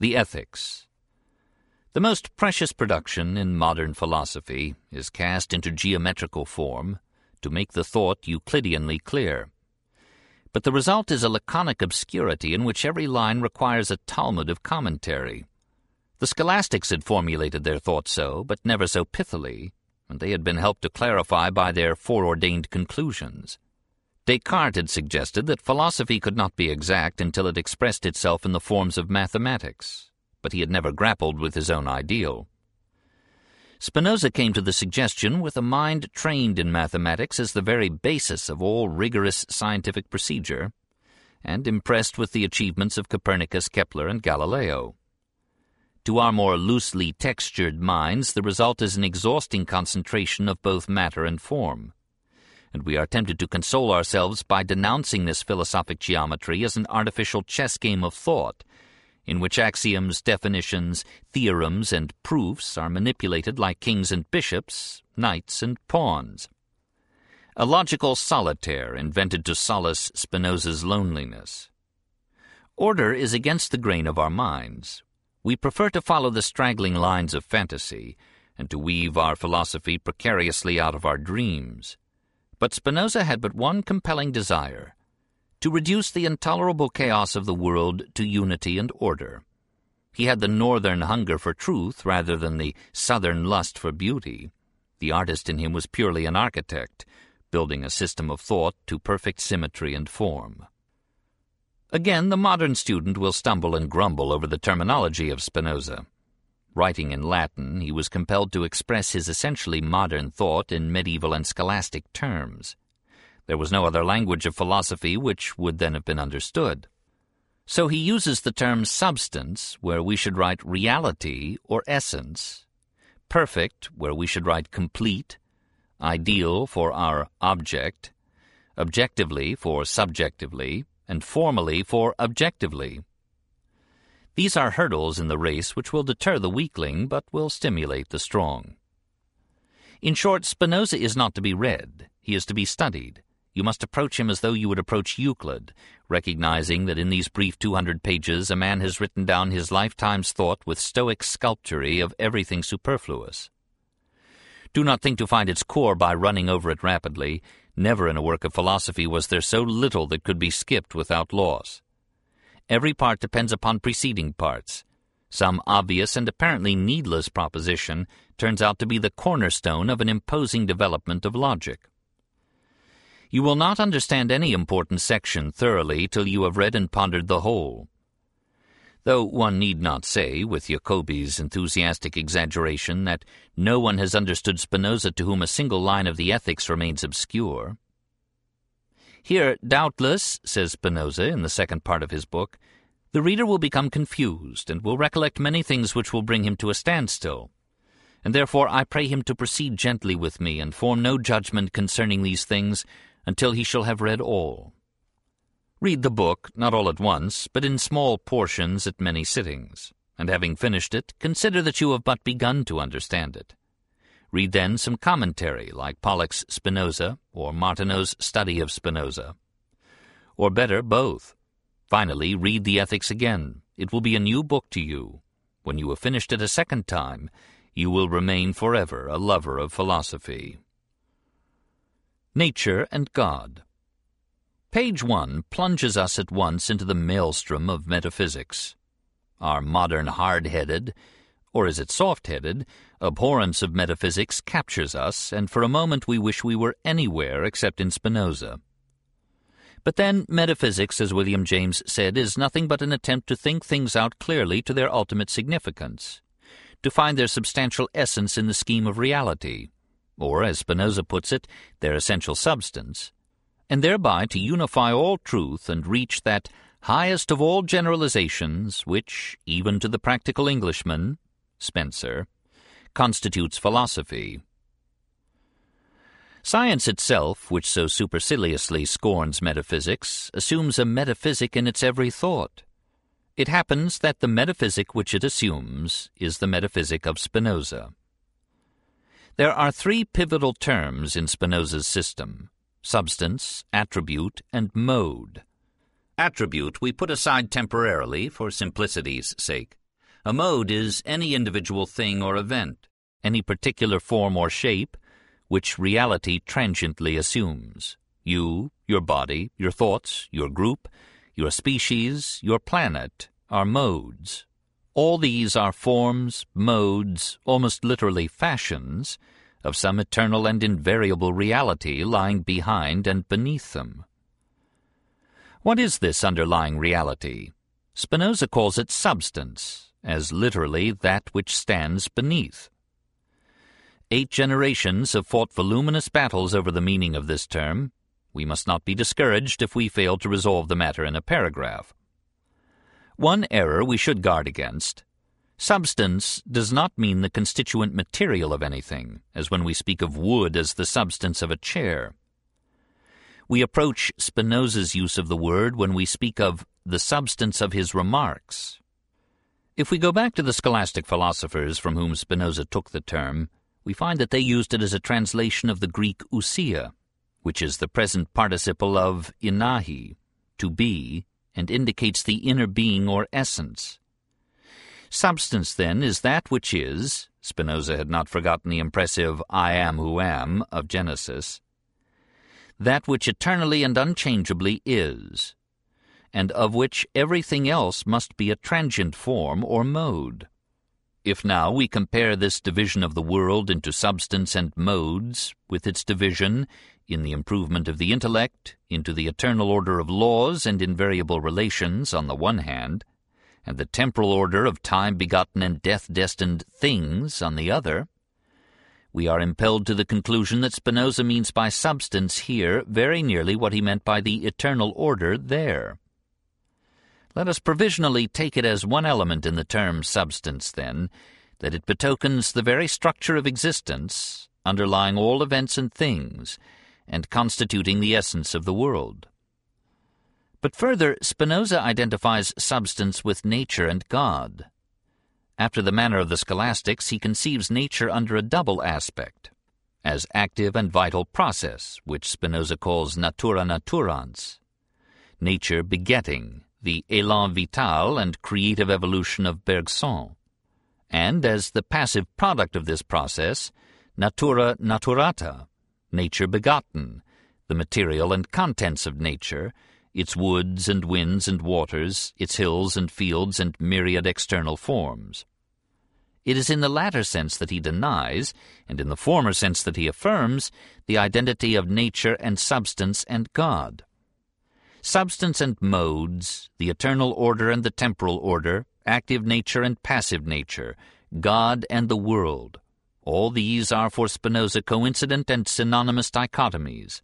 The Ethics The most precious production in modern philosophy is cast into geometrical form to make the thought Euclideanly clear. But the result is a laconic obscurity in which every line requires a Talmud of commentary. The scholastics had formulated their thought so, but never so pithily, and they had been helped to clarify by their foreordained conclusions. Descartes had suggested that philosophy could not be exact until it expressed itself in the forms of mathematics, but he had never grappled with his own ideal. Spinoza came to the suggestion with a mind trained in mathematics as the very basis of all rigorous scientific procedure, and impressed with the achievements of Copernicus, Kepler, and Galileo. To our more loosely textured minds, the result is an exhausting concentration of both matter and form and we are tempted to console ourselves by denouncing this philosophic geometry as an artificial chess game of thought, in which axioms, definitions, theorems, and proofs are manipulated like kings and bishops, knights and pawns. A logical solitaire invented to solace Spinoza's loneliness. Order is against the grain of our minds. We prefer to follow the straggling lines of fantasy, and to weave our philosophy precariously out of our dreams. But Spinoza had but one compelling desire to reduce the intolerable chaos of the world to unity and order. He had the northern hunger for truth rather than the southern lust for beauty. The artist in him was purely an architect, building a system of thought to perfect symmetry and form. Again, the modern student will stumble and grumble over the terminology of Spinoza. Writing in Latin, he was compelled to express his essentially modern thought in medieval and scholastic terms. There was no other language of philosophy which would then have been understood. So he uses the term substance, where we should write reality or essence, perfect, where we should write complete, ideal for our object, objectively for subjectively, and formally for objectively. These are hurdles in the race which will deter the weakling but will stimulate the strong. In short, Spinoza is not to be read, he is to be studied. You must approach him as though you would approach Euclid, recognizing that in these brief 200 pages a man has written down his lifetime's thought with stoic sculptury of everything superfluous. Do not think to find its core by running over it rapidly. Never in a work of philosophy was there so little that could be skipped without loss. Every part depends upon preceding parts. Some obvious and apparently needless proposition turns out to be the cornerstone of an imposing development of logic. You will not understand any important section thoroughly till you have read and pondered the whole. Though one need not say, with Jacobi's enthusiastic exaggeration, that no one has understood Spinoza to whom a single line of the Ethics remains obscure. Here, doubtless, says Spinoza in the second part of his book, the reader will become confused and will recollect many things which will bring him to a standstill. And therefore I pray him to proceed gently with me and form no judgment concerning these things until he shall have read all. Read the book, not all at once, but in small portions at many sittings, and having finished it, consider that you have but begun to understand it. Read then some commentary like Pollock's Spinoza or Martineau's Study of Spinoza. Or better, both. Finally, read the Ethics again. It will be a new book to you. When you have finished it a second time, you will remain forever a lover of philosophy. Nature and God Page 1 plunges us at once into the maelstrom of metaphysics. Our modern hard-headed, or is it soft-headed, abhorrence of metaphysics captures us, and for a moment we wish we were anywhere except in Spinoza. But then, metaphysics, as William James said, is nothing but an attempt to think things out clearly to their ultimate significance, to find their substantial essence in the scheme of reality, or, as Spinoza puts it, their essential substance, and thereby to unify all truth and reach that highest of all generalizations which, even to the practical Englishman, Spencer, constitutes philosophy. Science itself, which so superciliously scorns metaphysics, assumes a metaphysic in its every thought. It happens that the metaphysic which it assumes is the metaphysic of Spinoza. There are three pivotal terms in Spinoza's system substance, attribute, and mode. Attribute we put aside temporarily for simplicity's sake. A mode is any individual thing or event, any particular form or shape, which reality transiently assumes. You, your body, your thoughts, your group, your species, your planet are modes. All these are forms, modes, almost literally fashions, of some eternal and invariable reality lying behind and beneath them. What is this underlying reality? Spinoza calls it substance, as literally that which stands beneath. Eight generations have fought voluminous battles over the meaning of this term. We must not be discouraged if we fail to resolve the matter in a paragraph. One error we should guard against. Substance does not mean the constituent material of anything, as when we speak of wood as the substance of a chair. We approach Spinoza's use of the word when we speak of the substance of his remarks. If we go back to the scholastic philosophers from whom Spinoza took the term, we find that they used it as a translation of the Greek ousia, which is the present participle of einai, to be, and indicates the inner being or essence. Substance, then, is that which is, Spinoza had not forgotten the impressive I am who am of Genesis, that which eternally and unchangeably is, and of which everything else must be a transient form or mode. If now we compare this division of the world into substance and modes with its division in the improvement of the intellect into the eternal order of laws and invariable relations on the one hand, and the temporal order of time-begotten and death-destined things on the other, we are impelled to the conclusion that Spinoza means by substance here very nearly what he meant by the eternal order there. Let us provisionally take it as one element in the term substance, then, that it betokens the very structure of existence, underlying all events and things, and constituting the essence of the world. But further, Spinoza identifies substance with nature and God. After the manner of the scholastics, he conceives nature under a double aspect, as active and vital process, which Spinoza calls natura naturans, nature begetting, the élan vital and creative evolution of Bergson, and as the passive product of this process, natura naturata, nature begotten, the material and contents of nature, its woods and winds and waters, its hills and fields and myriad external forms. It is in the latter sense that he denies, and in the former sense that he affirms, the identity of nature and substance and God. Substance and modes, the eternal order and the temporal order, active nature and passive nature, God and the world, all these are for Spinoza coincident and synonymous dichotomies.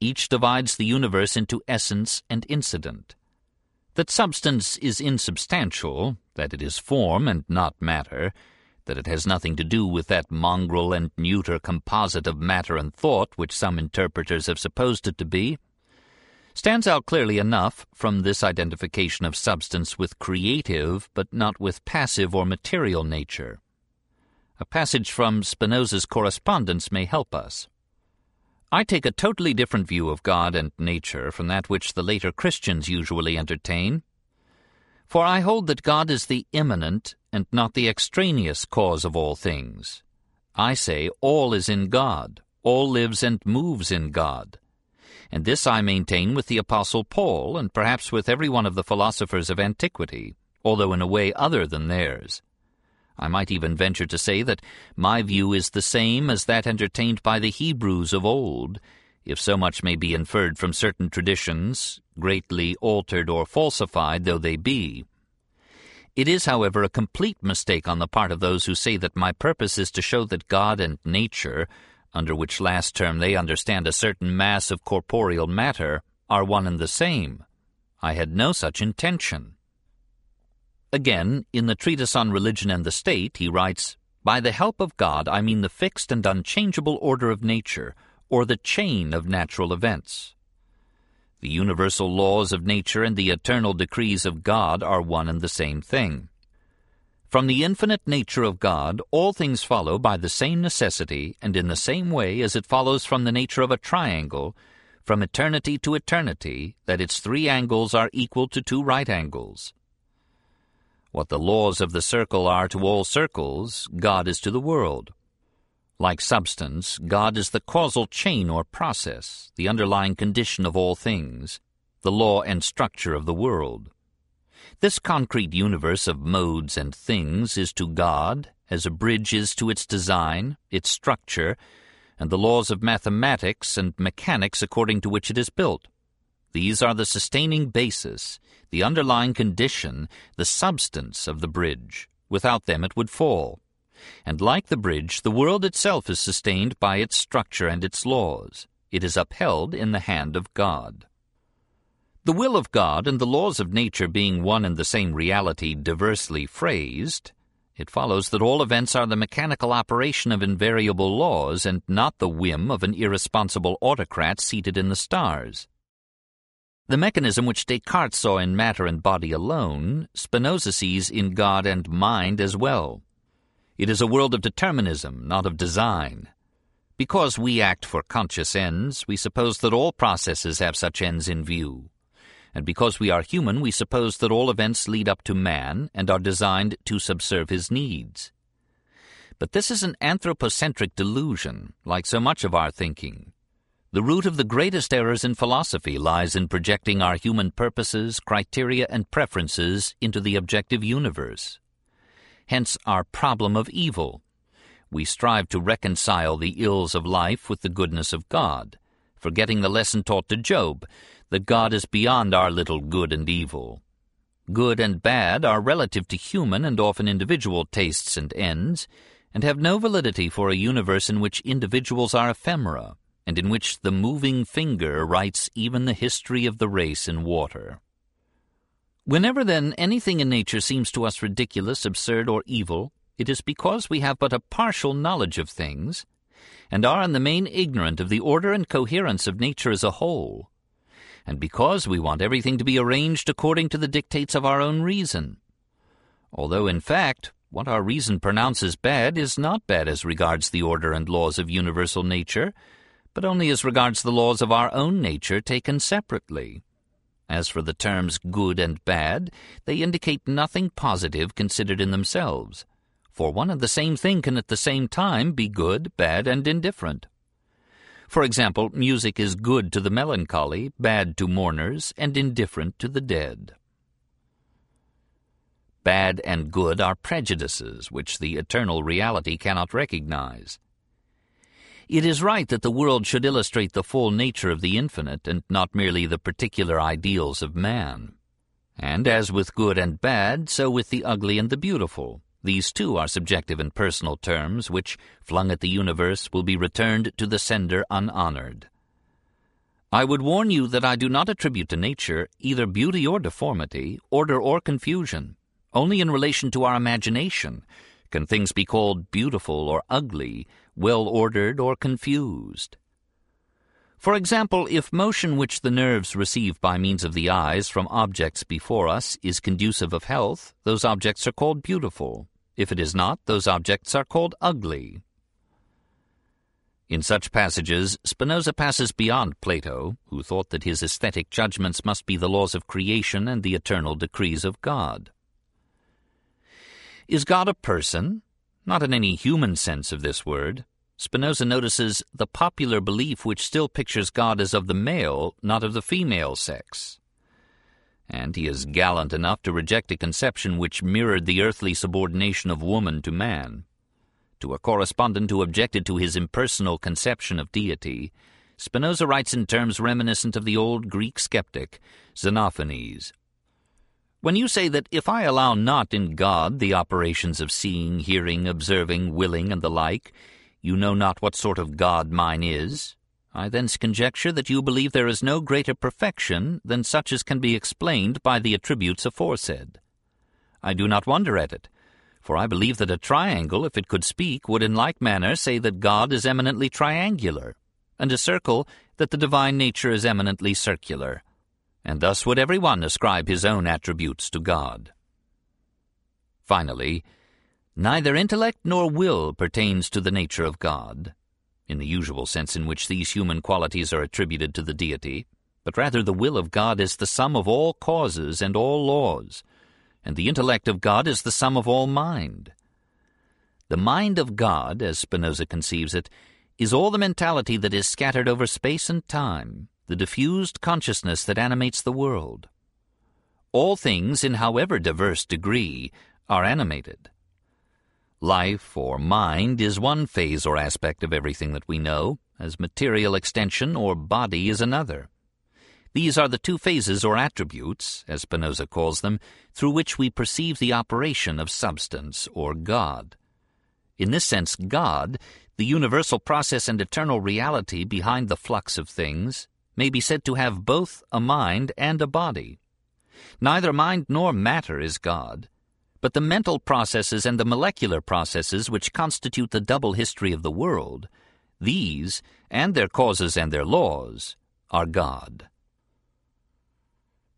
Each divides the universe into essence and incident. That substance is insubstantial, that it is form and not matter, that it has nothing to do with that mongrel and neuter composite of matter and thought which some interpreters have supposed it to be, stands out clearly enough from this identification of substance with creative but not with passive or material nature. A passage from Spinoza's correspondence may help us. I take a totally different view of God and nature from that which the later Christians usually entertain. For I hold that God is the immanent and not the extraneous cause of all things. I say all is in God, all lives and moves in God and this I maintain with the Apostle Paul, and perhaps with every one of the philosophers of antiquity, although in a way other than theirs. I might even venture to say that my view is the same as that entertained by the Hebrews of old, if so much may be inferred from certain traditions, greatly altered or falsified though they be. It is, however, a complete mistake on the part of those who say that my purpose is to show that God and nature under which last term they understand a certain mass of corporeal matter, are one and the same. I had no such intention. Again, in the Treatise on Religion and the State, he writes, By the help of God I mean the fixed and unchangeable order of nature, or the chain of natural events. The universal laws of nature and the eternal decrees of God are one and the same thing. From the infinite nature of God, all things follow by the same necessity and in the same way as it follows from the nature of a triangle, from eternity to eternity, that its three angles are equal to two right angles. What the laws of the circle are to all circles, God is to the world. Like substance, God is the causal chain or process, the underlying condition of all things, the law and structure of the world. This concrete universe of modes and things is to God as a bridge is to its design, its structure, and the laws of mathematics and mechanics according to which it is built. These are the sustaining basis, the underlying condition, the substance of the bridge. Without them it would fall. And like the bridge, the world itself is sustained by its structure and its laws. It is upheld in the hand of God. The will of God and the laws of nature being one and the same reality diversely phrased, it follows that all events are the mechanical operation of invariable laws and not the whim of an irresponsible autocrat seated in the stars. The mechanism which Descartes saw in matter and body alone, Spinoza sees in God and mind as well. It is a world of determinism, not of design. Because we act for conscious ends, we suppose that all processes have such ends in view. And because we are human, we suppose that all events lead up to man and are designed to subserve his needs. But this is an anthropocentric delusion, like so much of our thinking. The root of the greatest errors in philosophy lies in projecting our human purposes, criteria, and preferences into the objective universe. Hence our problem of evil. We strive to reconcile the ills of life with the goodness of God, forgetting the lesson taught to Job, that God is beyond our little good and evil. Good and bad are relative to human and often individual tastes and ends, and have no validity for a universe in which individuals are ephemera and in which the moving finger writes even the history of the race in water. Whenever, then, anything in nature seems to us ridiculous, absurd, or evil, it is because we have but a partial knowledge of things, and are in the main ignorant of the order and coherence of nature as a whole, and because we want everything to be arranged according to the dictates of our own reason. Although, in fact, what our reason pronounces bad is not bad as regards the order and laws of universal nature, but only as regards the laws of our own nature taken separately. As for the terms good and bad, they indicate nothing positive considered in themselves, for one and the same thing can at the same time be good, bad, and indifferent. For example, music is good to the melancholy, bad to mourners, and indifferent to the dead. Bad and good are prejudices which the eternal reality cannot recognize. It is right that the world should illustrate the full nature of the infinite and not merely the particular ideals of man. And as with good and bad, so with the ugly and the beautiful. These too are subjective and personal terms which, flung at the universe, will be returned to the sender unhonored. I would warn you that I do not attribute to nature either beauty or deformity, order or confusion. Only in relation to our imagination can things be called beautiful or ugly, well-ordered or confused. For example, if motion which the nerves receive by means of the eyes from objects before us is conducive of health, those objects are called beautiful. If it is not, those objects are called ugly. In such passages, Spinoza passes beyond Plato, who thought that his aesthetic judgments must be the laws of creation and the eternal decrees of God. Is God a person? Not in any human sense of this word. Spinoza notices the popular belief which still pictures God as of the male, not of the female sex. And he is gallant enough to reject a conception which mirrored the earthly subordination of woman to man. To a correspondent who objected to his impersonal conception of deity, Spinoza writes in terms reminiscent of the old Greek skeptic, Xenophanes, when you say that if I allow not in God the operations of seeing, hearing, observing, willing, and the like, you know not what sort of God mine is, I thence conjecture that you believe there is no greater perfection than such as can be explained by the attributes aforesaid. I do not wonder at it, for I believe that a triangle, if it could speak, would in like manner say that God is eminently triangular, and a circle that the divine nature is eminently circular and thus would every one ascribe his own attributes to God. Finally, neither intellect nor will pertains to the nature of God, in the usual sense in which these human qualities are attributed to the deity, but rather the will of God is the sum of all causes and all laws, and the intellect of God is the sum of all mind. The mind of God, as Spinoza conceives it, is all the mentality that is scattered over space and time, the diffused consciousness that animates the world. All things, in however diverse degree, are animated. Life, or mind, is one phase or aspect of everything that we know, as material extension or body is another. These are the two phases or attributes, as Spinoza calls them, through which we perceive the operation of substance or God. In this sense, God, the universal process and eternal reality behind the flux of things, may be said to have both a mind and a body. Neither mind nor matter is God, but the mental processes and the molecular processes which constitute the double history of the world, these, and their causes and their laws, are God.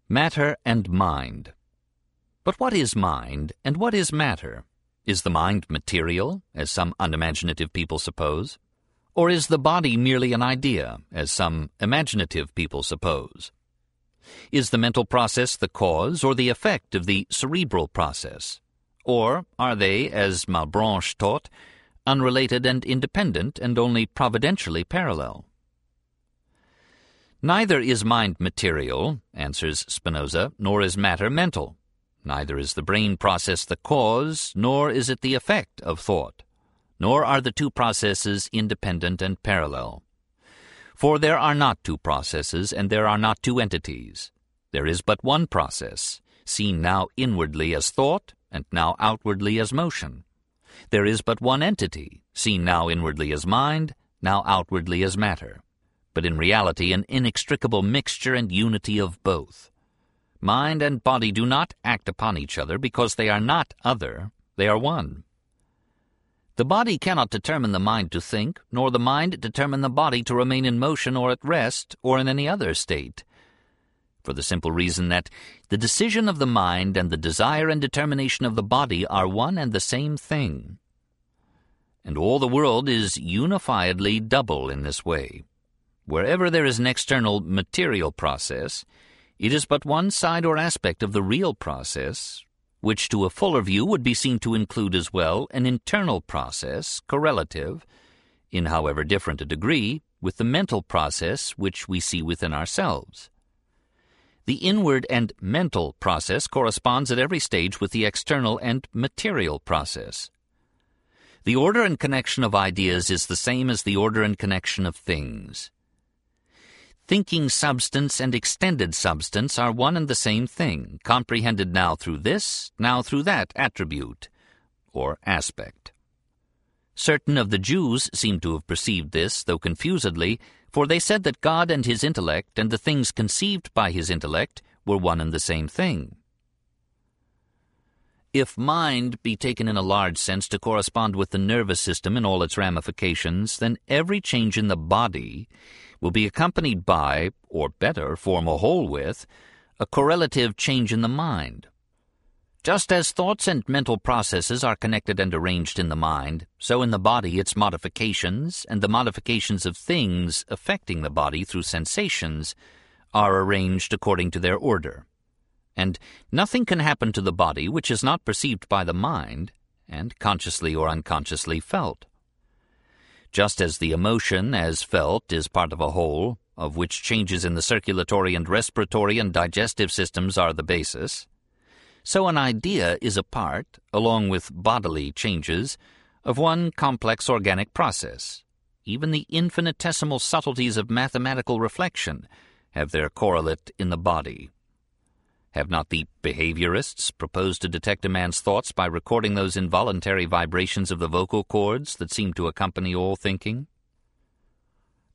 Matter and mind. But what is mind, and what is matter? Is the mind material, as some unimaginative people suppose? Or is the body merely an idea, as some imaginative people suppose? Is the mental process the cause or the effect of the cerebral process? Or are they, as Malebranche taught, unrelated and independent and only providentially parallel? Neither is mind material, answers Spinoza, nor is matter mental. Neither is the brain process the cause, nor is it the effect of thought. Nor are the two processes independent and parallel. For there are not two processes, and there are not two entities. There is but one process, seen now inwardly as thought, and now outwardly as motion. There is but one entity, seen now inwardly as mind, now outwardly as matter but in reality an inextricable mixture and unity of both. Mind and body do not act upon each other because they are not other, they are one. The body cannot determine the mind to think, nor the mind determine the body to remain in motion or at rest or in any other state. For the simple reason that the decision of the mind and the desire and determination of the body are one and the same thing. And all the world is unifiedly double in this way. Wherever there is an external material process, it is but one side or aspect of the real process, which to a fuller view would be seen to include as well an internal process, correlative, in however different a degree, with the mental process which we see within ourselves. The inward and mental process corresponds at every stage with the external and material process. The order and connection of ideas is the same as the order and connection of things. Thinking substance and extended substance are one and the same thing, comprehended now through this, now through that attribute, or aspect. Certain of the Jews seem to have perceived this, though confusedly, for they said that God and his intellect and the things conceived by his intellect were one and the same thing. If mind be taken in a large sense to correspond with the nervous system in all its ramifications, then every change in the body will be accompanied by, or better, form a whole with, a correlative change in the mind. Just as thoughts and mental processes are connected and arranged in the mind, so in the body its modifications and the modifications of things affecting the body through sensations are arranged according to their order. And nothing can happen to the body which is not perceived by the mind and consciously or unconsciously felt just as the emotion, as felt, is part of a whole, of which changes in the circulatory and respiratory and digestive systems are the basis, so an idea is a part, along with bodily changes, of one complex organic process. Even the infinitesimal subtleties of mathematical reflection have their correlate in the body. Have not the behaviorists proposed to detect a man's thoughts by recording those involuntary vibrations of the vocal cords that seem to accompany all thinking?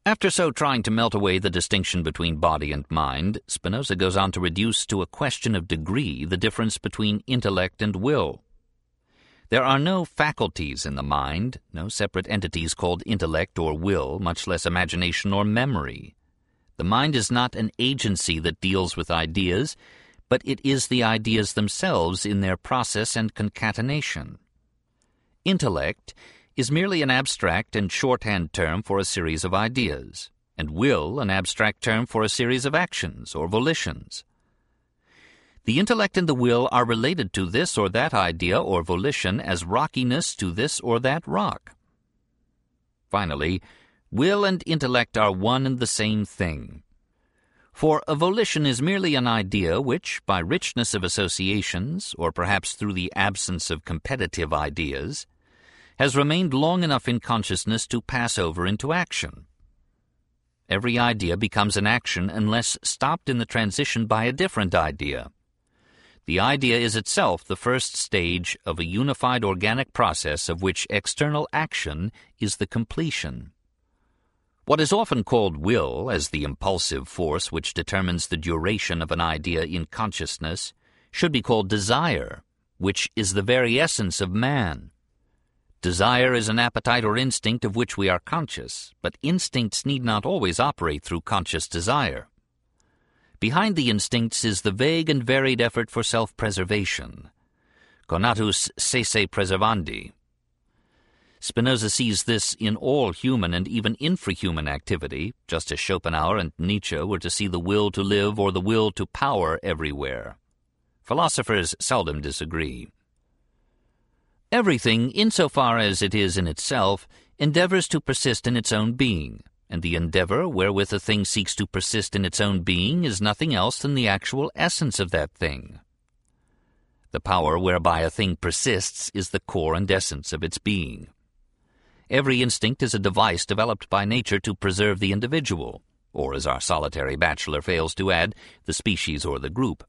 After so trying to melt away the distinction between body and mind, Spinoza goes on to reduce to a question of degree the difference between intellect and will. There are no faculties in the mind, no separate entities called intellect or will, much less imagination or memory. The mind is not an agency that deals with ideas, but it is the ideas themselves in their process and concatenation. Intellect is merely an abstract and shorthand term for a series of ideas, and will an abstract term for a series of actions or volitions. The intellect and the will are related to this or that idea or volition as rockiness to this or that rock. Finally, will and intellect are one and the same thing. For a volition is merely an idea which, by richness of associations, or perhaps through the absence of competitive ideas, has remained long enough in consciousness to pass over into action. Every idea becomes an action unless stopped in the transition by a different idea. The idea is itself the first stage of a unified organic process of which external action is the completion. What is often called will, as the impulsive force which determines the duration of an idea in consciousness, should be called desire, which is the very essence of man. Desire is an appetite or instinct of which we are conscious, but instincts need not always operate through conscious desire. Behind the instincts is the vague and varied effort for self-preservation. Conatus sese preservandi. Spinoza sees this in all human and even infrahuman activity, just as Schopenhauer and Nietzsche were to see the will to live or the will to power everywhere. Philosophers seldom disagree. Everything, insofar as it is in itself, endeavors to persist in its own being, and the endeavor wherewith a thing seeks to persist in its own being is nothing else than the actual essence of that thing. The power whereby a thing persists is the core and essence of its being. Every instinct is a device developed by nature to preserve the individual, or as our solitary bachelor fails to add, the species or the group.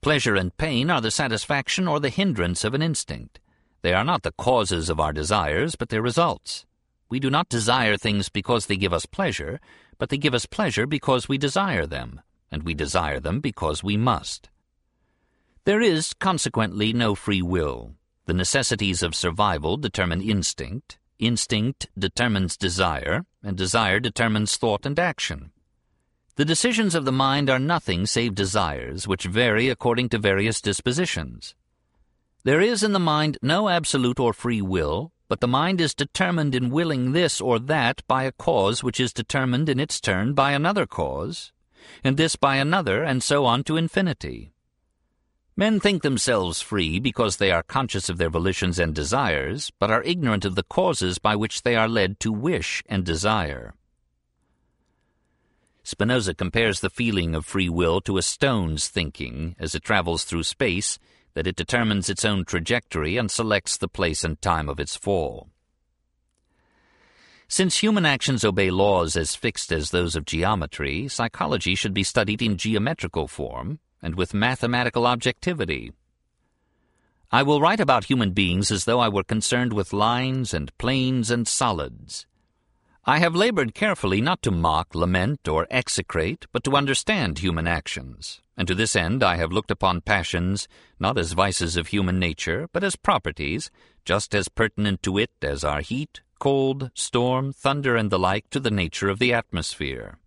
Pleasure and pain are the satisfaction or the hindrance of an instinct. They are not the causes of our desires, but their results. We do not desire things because they give us pleasure, but they give us pleasure because we desire them, and we desire them because we must. There is, consequently, no free will. The necessities of survival determine instinct, instinct determines desire, and desire determines thought and action. The decisions of the mind are nothing save desires, which vary according to various dispositions. There is in the mind no absolute or free will, but the mind is determined in willing this or that by a cause which is determined in its turn by another cause, and this by another, and so on to infinity. Men think themselves free because they are conscious of their volitions and desires, but are ignorant of the causes by which they are led to wish and desire. Spinoza compares the feeling of free will to a stone's thinking as it travels through space that it determines its own trajectory and selects the place and time of its fall. Since human actions obey laws as fixed as those of geometry, psychology should be studied in geometrical form and with mathematical objectivity. I will write about human beings as though I were concerned with lines and planes and solids. I have labored carefully not to mock, lament, or execrate, but to understand human actions and to this end I have looked upon passions not as vices of human nature, but as properties, just as pertinent to it as are heat, cold, storm, thunder, and the like to the nature of the atmosphere.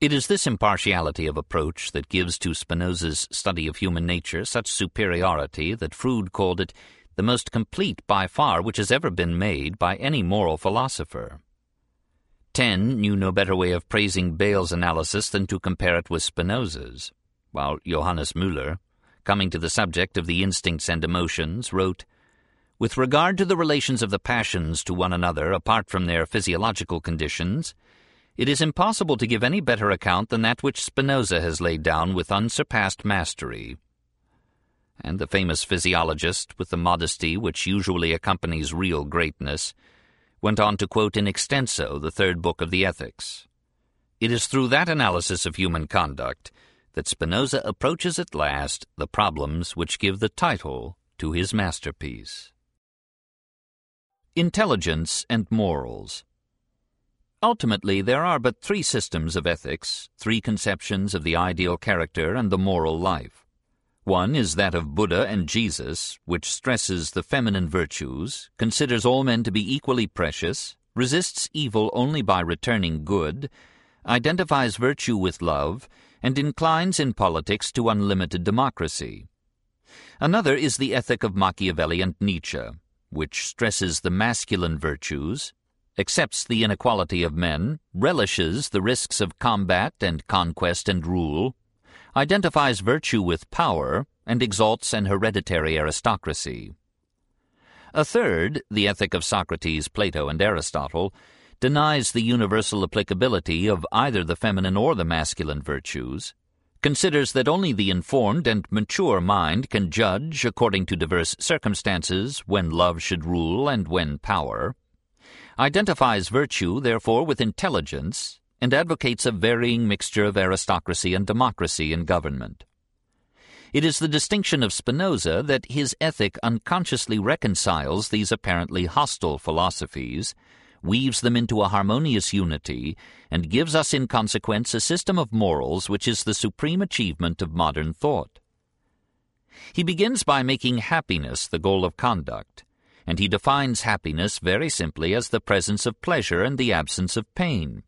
It is this impartiality of approach that gives to Spinoza's study of human nature such superiority that Froude called it the most complete by far which has ever been made by any moral philosopher. Taine knew no better way of praising Beyle's analysis than to compare it with Spinoza's, while Johannes Müller, coming to the subject of the instincts and emotions, wrote, With regard to the relations of the passions to one another apart from their physiological conditions, it is impossible to give any better account than that which Spinoza has laid down with unsurpassed mastery. And the famous physiologist, with the modesty which usually accompanies real greatness, went on to quote in extenso the third book of the Ethics. It is through that analysis of human conduct that Spinoza approaches at last the problems which give the title to his masterpiece. Intelligence and Morals Ultimately, there are but three systems of ethics, three conceptions of the ideal character and the moral life. One is that of Buddha and Jesus, which stresses the feminine virtues, considers all men to be equally precious, resists evil only by returning good, identifies virtue with love, and inclines in politics to unlimited democracy. Another is the ethic of Machiavelli and Nietzsche, which stresses the masculine virtues, accepts the inequality of men, relishes the risks of combat and conquest and rule, identifies virtue with power, and exalts an hereditary aristocracy. A third, the ethic of Socrates, Plato, and Aristotle, denies the universal applicability of either the feminine or the masculine virtues, considers that only the informed and mature mind can judge, according to diverse circumstances, when love should rule and when power, identifies virtue, therefore, with intelligence, and advocates a varying mixture of aristocracy and democracy in government. It is the distinction of Spinoza that his ethic unconsciously reconciles these apparently hostile philosophies, weaves them into a harmonious unity, and gives us in consequence a system of morals which is the supreme achievement of modern thought. He begins by making happiness the goal of conduct, and he defines happiness very simply as the presence of pleasure and the absence of pain.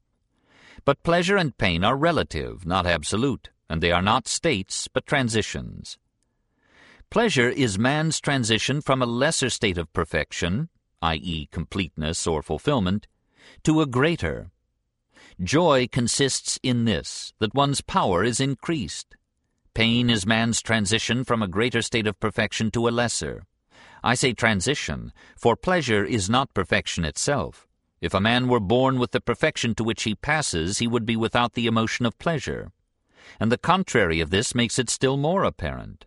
But pleasure and pain are relative, not absolute and they are not states but transitions. Pleasure is man's transition from a lesser state of perfection, i.e., completeness or fulfillment, to a greater. Joy consists in this, that one's power is increased. Pain is man's transition from a greater state of perfection to a lesser. I say transition, for pleasure is not perfection itself. If a man were born with the perfection to which he passes, he would be without the emotion of pleasure and the contrary of this makes it still more apparent.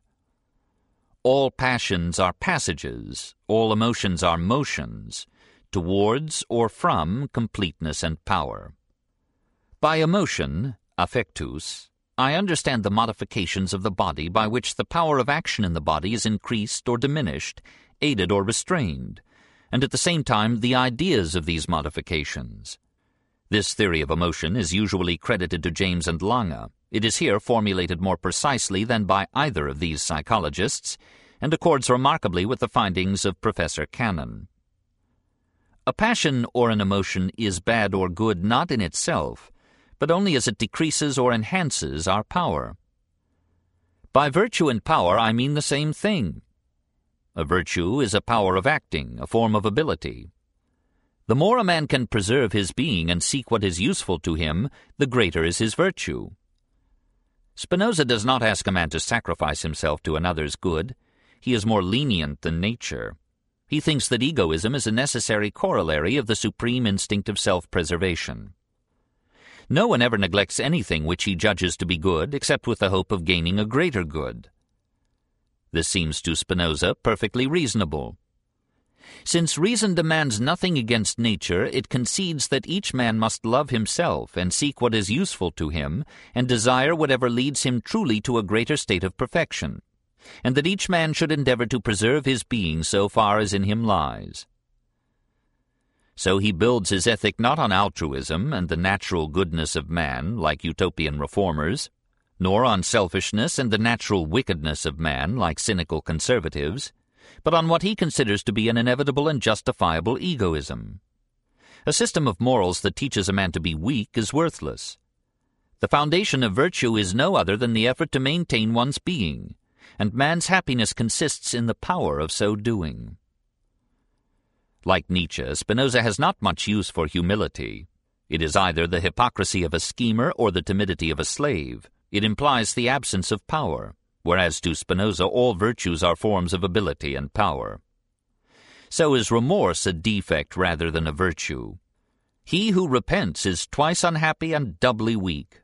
All passions are passages, all emotions are motions, towards or from completeness and power. By emotion, affectus, I understand the modifications of the body by which the power of action in the body is increased or diminished, aided or restrained, and at the same time the ideas of these modifications. This theory of emotion is usually credited to James and Lange. It is here formulated more precisely than by either of these psychologists, and accords remarkably with the findings of Professor Cannon. A passion or an emotion is bad or good not in itself, but only as it decreases or enhances our power. By virtue and power I mean the same thing. A virtue is a power of acting, a form of ability. The more a man can preserve his being and seek what is useful to him, the greater is his virtue. Spinoza does not ask a man to sacrifice himself to another's good. He is more lenient than nature. He thinks that egoism is a necessary corollary of the supreme instinct of self-preservation. No one ever neglects anything which he judges to be good except with the hope of gaining a greater good. This seems to Spinoza perfectly reasonable. Since reason demands nothing against nature, it concedes that each man must love himself and seek what is useful to him, and desire whatever leads him truly to a greater state of perfection, and that each man should endeavor to preserve his being so far as in him lies. So he builds his ethic not on altruism and the natural goodness of man, like utopian reformers, nor on selfishness and the natural wickedness of man, like cynical conservatives, but on what he considers to be an inevitable and justifiable egoism. A system of morals that teaches a man to be weak is worthless. The foundation of virtue is no other than the effort to maintain one's being, and man's happiness consists in the power of so doing. Like Nietzsche, Spinoza has not much use for humility. It is either the hypocrisy of a schemer or the timidity of a slave. It implies the absence of power whereas to Spinoza all virtues are forms of ability and power. So is remorse a defect rather than a virtue. He who repents is twice unhappy and doubly weak.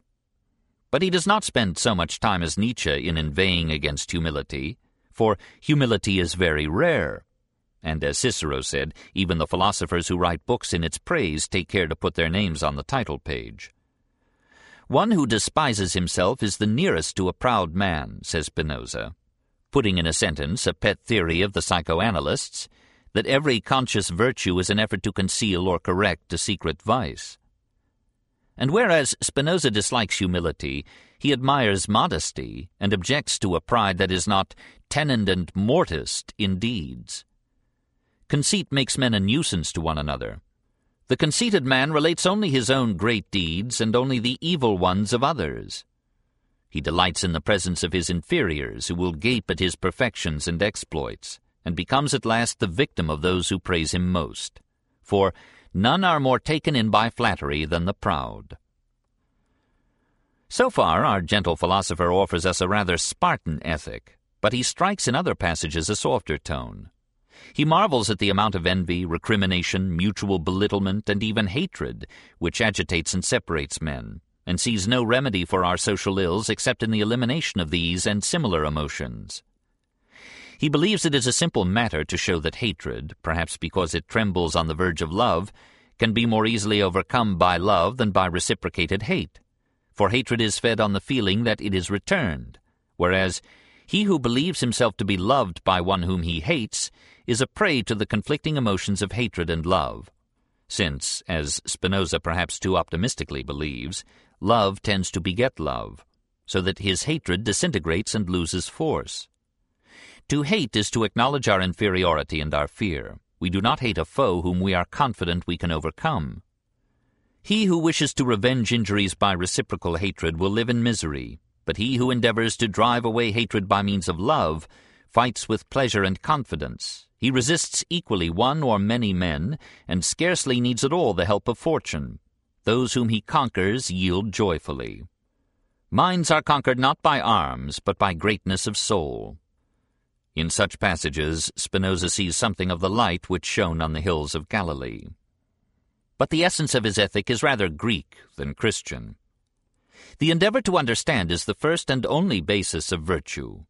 But he does not spend so much time as Nietzsche in inveighing against humility, for humility is very rare. And as Cicero said, even the philosophers who write books in its praise take care to put their names on the title page. One who despises himself is the nearest to a proud man, says Spinoza, putting in a sentence a pet theory of the psychoanalysts that every conscious virtue is an effort to conceal or correct a secret vice. And whereas Spinoza dislikes humility, he admires modesty and objects to a pride that is not tenoned and mortised in deeds. Conceit makes men a nuisance to one another, the conceited man relates only his own great deeds and only the evil ones of others. He delights in the presence of his inferiors, who will gape at his perfections and exploits, and becomes at last the victim of those who praise him most. For none are more taken in by flattery than the proud. So far, our gentle philosopher offers us a rather Spartan ethic, but he strikes in other passages a softer tone. He marvels at the amount of envy, recrimination, mutual belittlement, and even hatred which agitates and separates men, and sees no remedy for our social ills except in the elimination of these and similar emotions. He believes it is a simple matter to show that hatred, perhaps because it trembles on the verge of love, can be more easily overcome by love than by reciprocated hate. For hatred is fed on the feeling that it is returned, whereas he who believes himself to be loved by one whom he hates is a prey to the conflicting emotions of hatred and love. Since, as Spinoza perhaps too optimistically believes, love tends to beget love, so that his hatred disintegrates and loses force. To hate is to acknowledge our inferiority and our fear. We do not hate a foe whom we are confident we can overcome. He who wishes to revenge injuries by reciprocal hatred will live in misery, but he who endeavors to drive away hatred by means of love fights with pleasure and confidence. He resists equally one or many men, and scarcely needs at all the help of fortune. Those whom he conquers yield joyfully. Minds are conquered not by arms, but by greatness of soul. In such passages, Spinoza sees something of the light which shone on the hills of Galilee. But the essence of his ethic is rather Greek than Christian. The endeavor to understand is the first and only basis of virtue.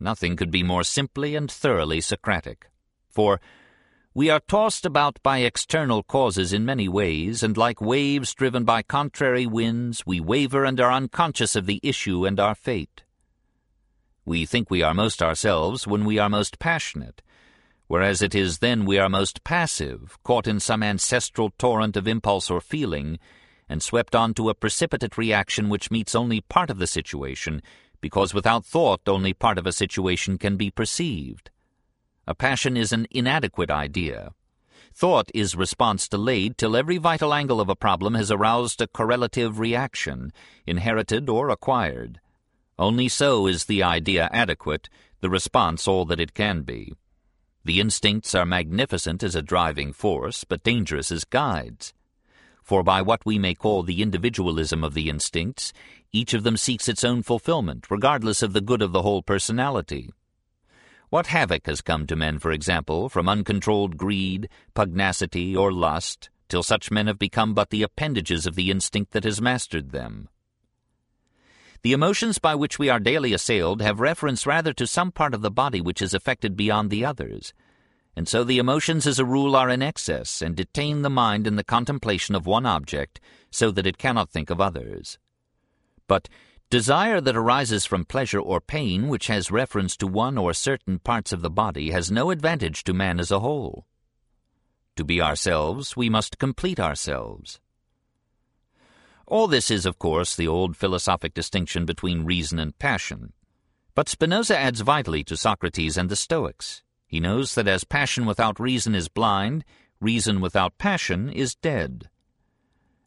Nothing could be more simply and thoroughly Socratic. For we are tossed about by external causes in many ways, and like waves driven by contrary winds, we waver and are unconscious of the issue and our fate. We think we are most ourselves when we are most passionate, whereas it is then we are most passive, caught in some ancestral torrent of impulse or feeling, and swept on to a precipitate reaction which meets only part of the situation, because without thought only part of a situation can be perceived. A passion is an inadequate idea. Thought is response delayed till every vital angle of a problem has aroused a correlative reaction, inherited or acquired. Only so is the idea adequate, the response all that it can be. The instincts are magnificent as a driving force, but dangerous as guides. For by what we may call the individualism of the instincts, each of them seeks its own fulfillment, regardless of the good of the whole personality. What havoc has come to men, for example, from uncontrolled greed, pugnacity, or lust, till such men have become but the appendages of the instinct that has mastered them. The emotions by which we are daily assailed have reference rather to some part of the body which is affected beyond the others, and so the emotions as a rule are in excess and detain the mind in the contemplation of one object so that it cannot think of others. But desire that arises from pleasure or pain which has reference to one or certain parts of the body has no advantage to man as a whole. To be ourselves, we must complete ourselves. All this is, of course, the old philosophic distinction between reason and passion. But Spinoza adds vitally to Socrates and the Stoics. He knows that as passion without reason is blind, reason without passion is dead.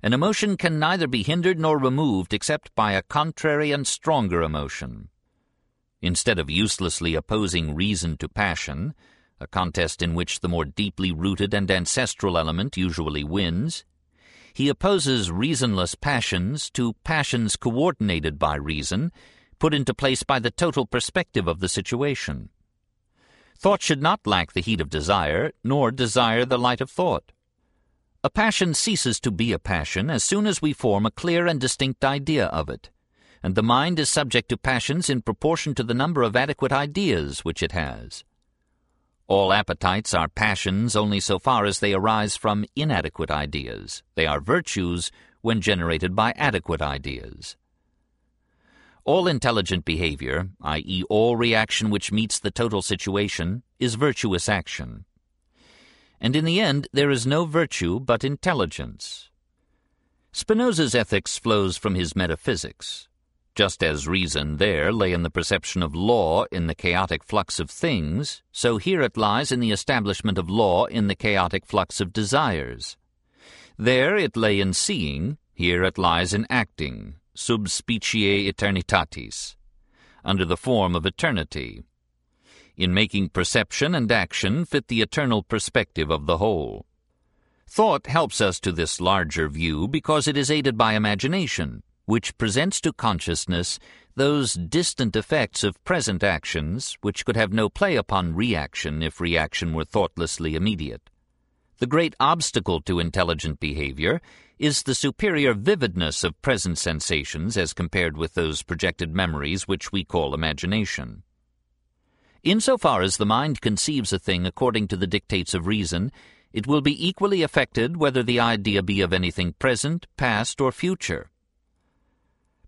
An emotion can neither be hindered nor removed except by a contrary and stronger emotion. Instead of uselessly opposing reason to passion, a contest in which the more deeply rooted and ancestral element usually wins, he opposes reasonless passions to passions coordinated by reason, put into place by the total perspective of the situation. Thought should not lack the heat of desire, nor desire the light of thought. A passion ceases to be a passion as soon as we form a clear and distinct idea of it, and the mind is subject to passions in proportion to the number of adequate ideas which it has. All appetites are passions only so far as they arise from inadequate ideas. They are virtues when generated by adequate ideas. All intelligent behavior, i.e., all reaction which meets the total situation, is virtuous action. And in the end, there is no virtue but intelligence. Spinoza's ethics flows from his metaphysics. Just as reason there lay in the perception of law in the chaotic flux of things, so here it lies in the establishment of law in the chaotic flux of desires. There it lay in seeing, here it lies in acting, sub specie eternitatis, under the form of eternity. In making perception and action fit the eternal perspective of the whole. Thought helps us to this larger view because it is aided by imagination, which presents to consciousness those distant effects of present actions which could have no play upon reaction if reaction were thoughtlessly immediate. The great obstacle to intelligent behavior is the superior vividness of present sensations as compared with those projected memories which we call imagination. Insofar as the mind conceives a thing according to the dictates of reason, it will be equally affected whether the idea be of anything present, past, or future.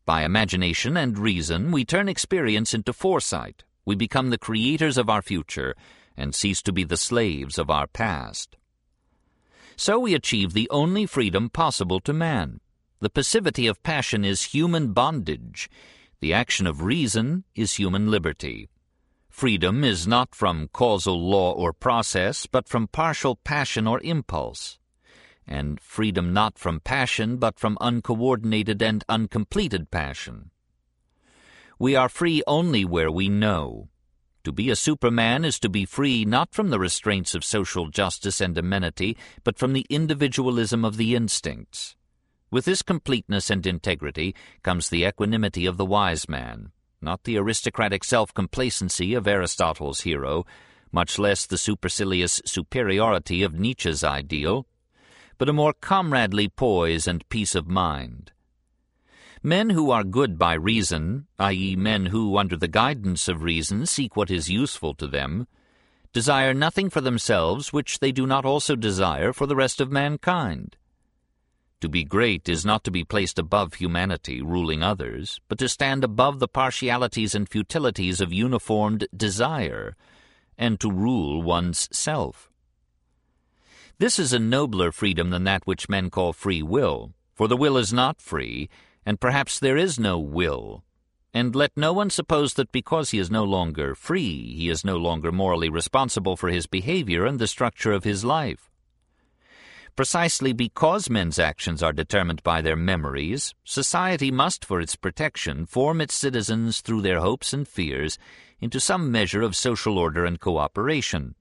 By imagination and reason, we turn experience into foresight. We become the creators of our future and cease to be the slaves of our past. So we achieve the only freedom possible to man. The passivity of passion is human bondage. The action of reason is human liberty. Freedom is not from causal law or process, but from partial passion or impulse and freedom not from passion, but from uncoordinated and uncompleted passion. We are free only where we know. To be a superman is to be free not from the restraints of social justice and amenity, but from the individualism of the instincts. With this completeness and integrity comes the equanimity of the wise man, not the aristocratic self-complacency of Aristotle's hero, much less the supercilious superiority of Nietzsche's ideal, but a more comradely poise and peace of mind. Men who are good by reason, i.e., men who, under the guidance of reason, seek what is useful to them, desire nothing for themselves which they do not also desire for the rest of mankind. To be great is not to be placed above humanity, ruling others, but to stand above the partialities and futilities of uniformed desire, and to rule one's self. This is a nobler freedom than that which men call free will, for the will is not free, and perhaps there is no will. And let no one suppose that because he is no longer free, he is no longer morally responsible for his behavior and the structure of his life. Precisely because men's actions are determined by their memories, society must, for its protection, form its citizens through their hopes and fears into some measure of social order and cooperation.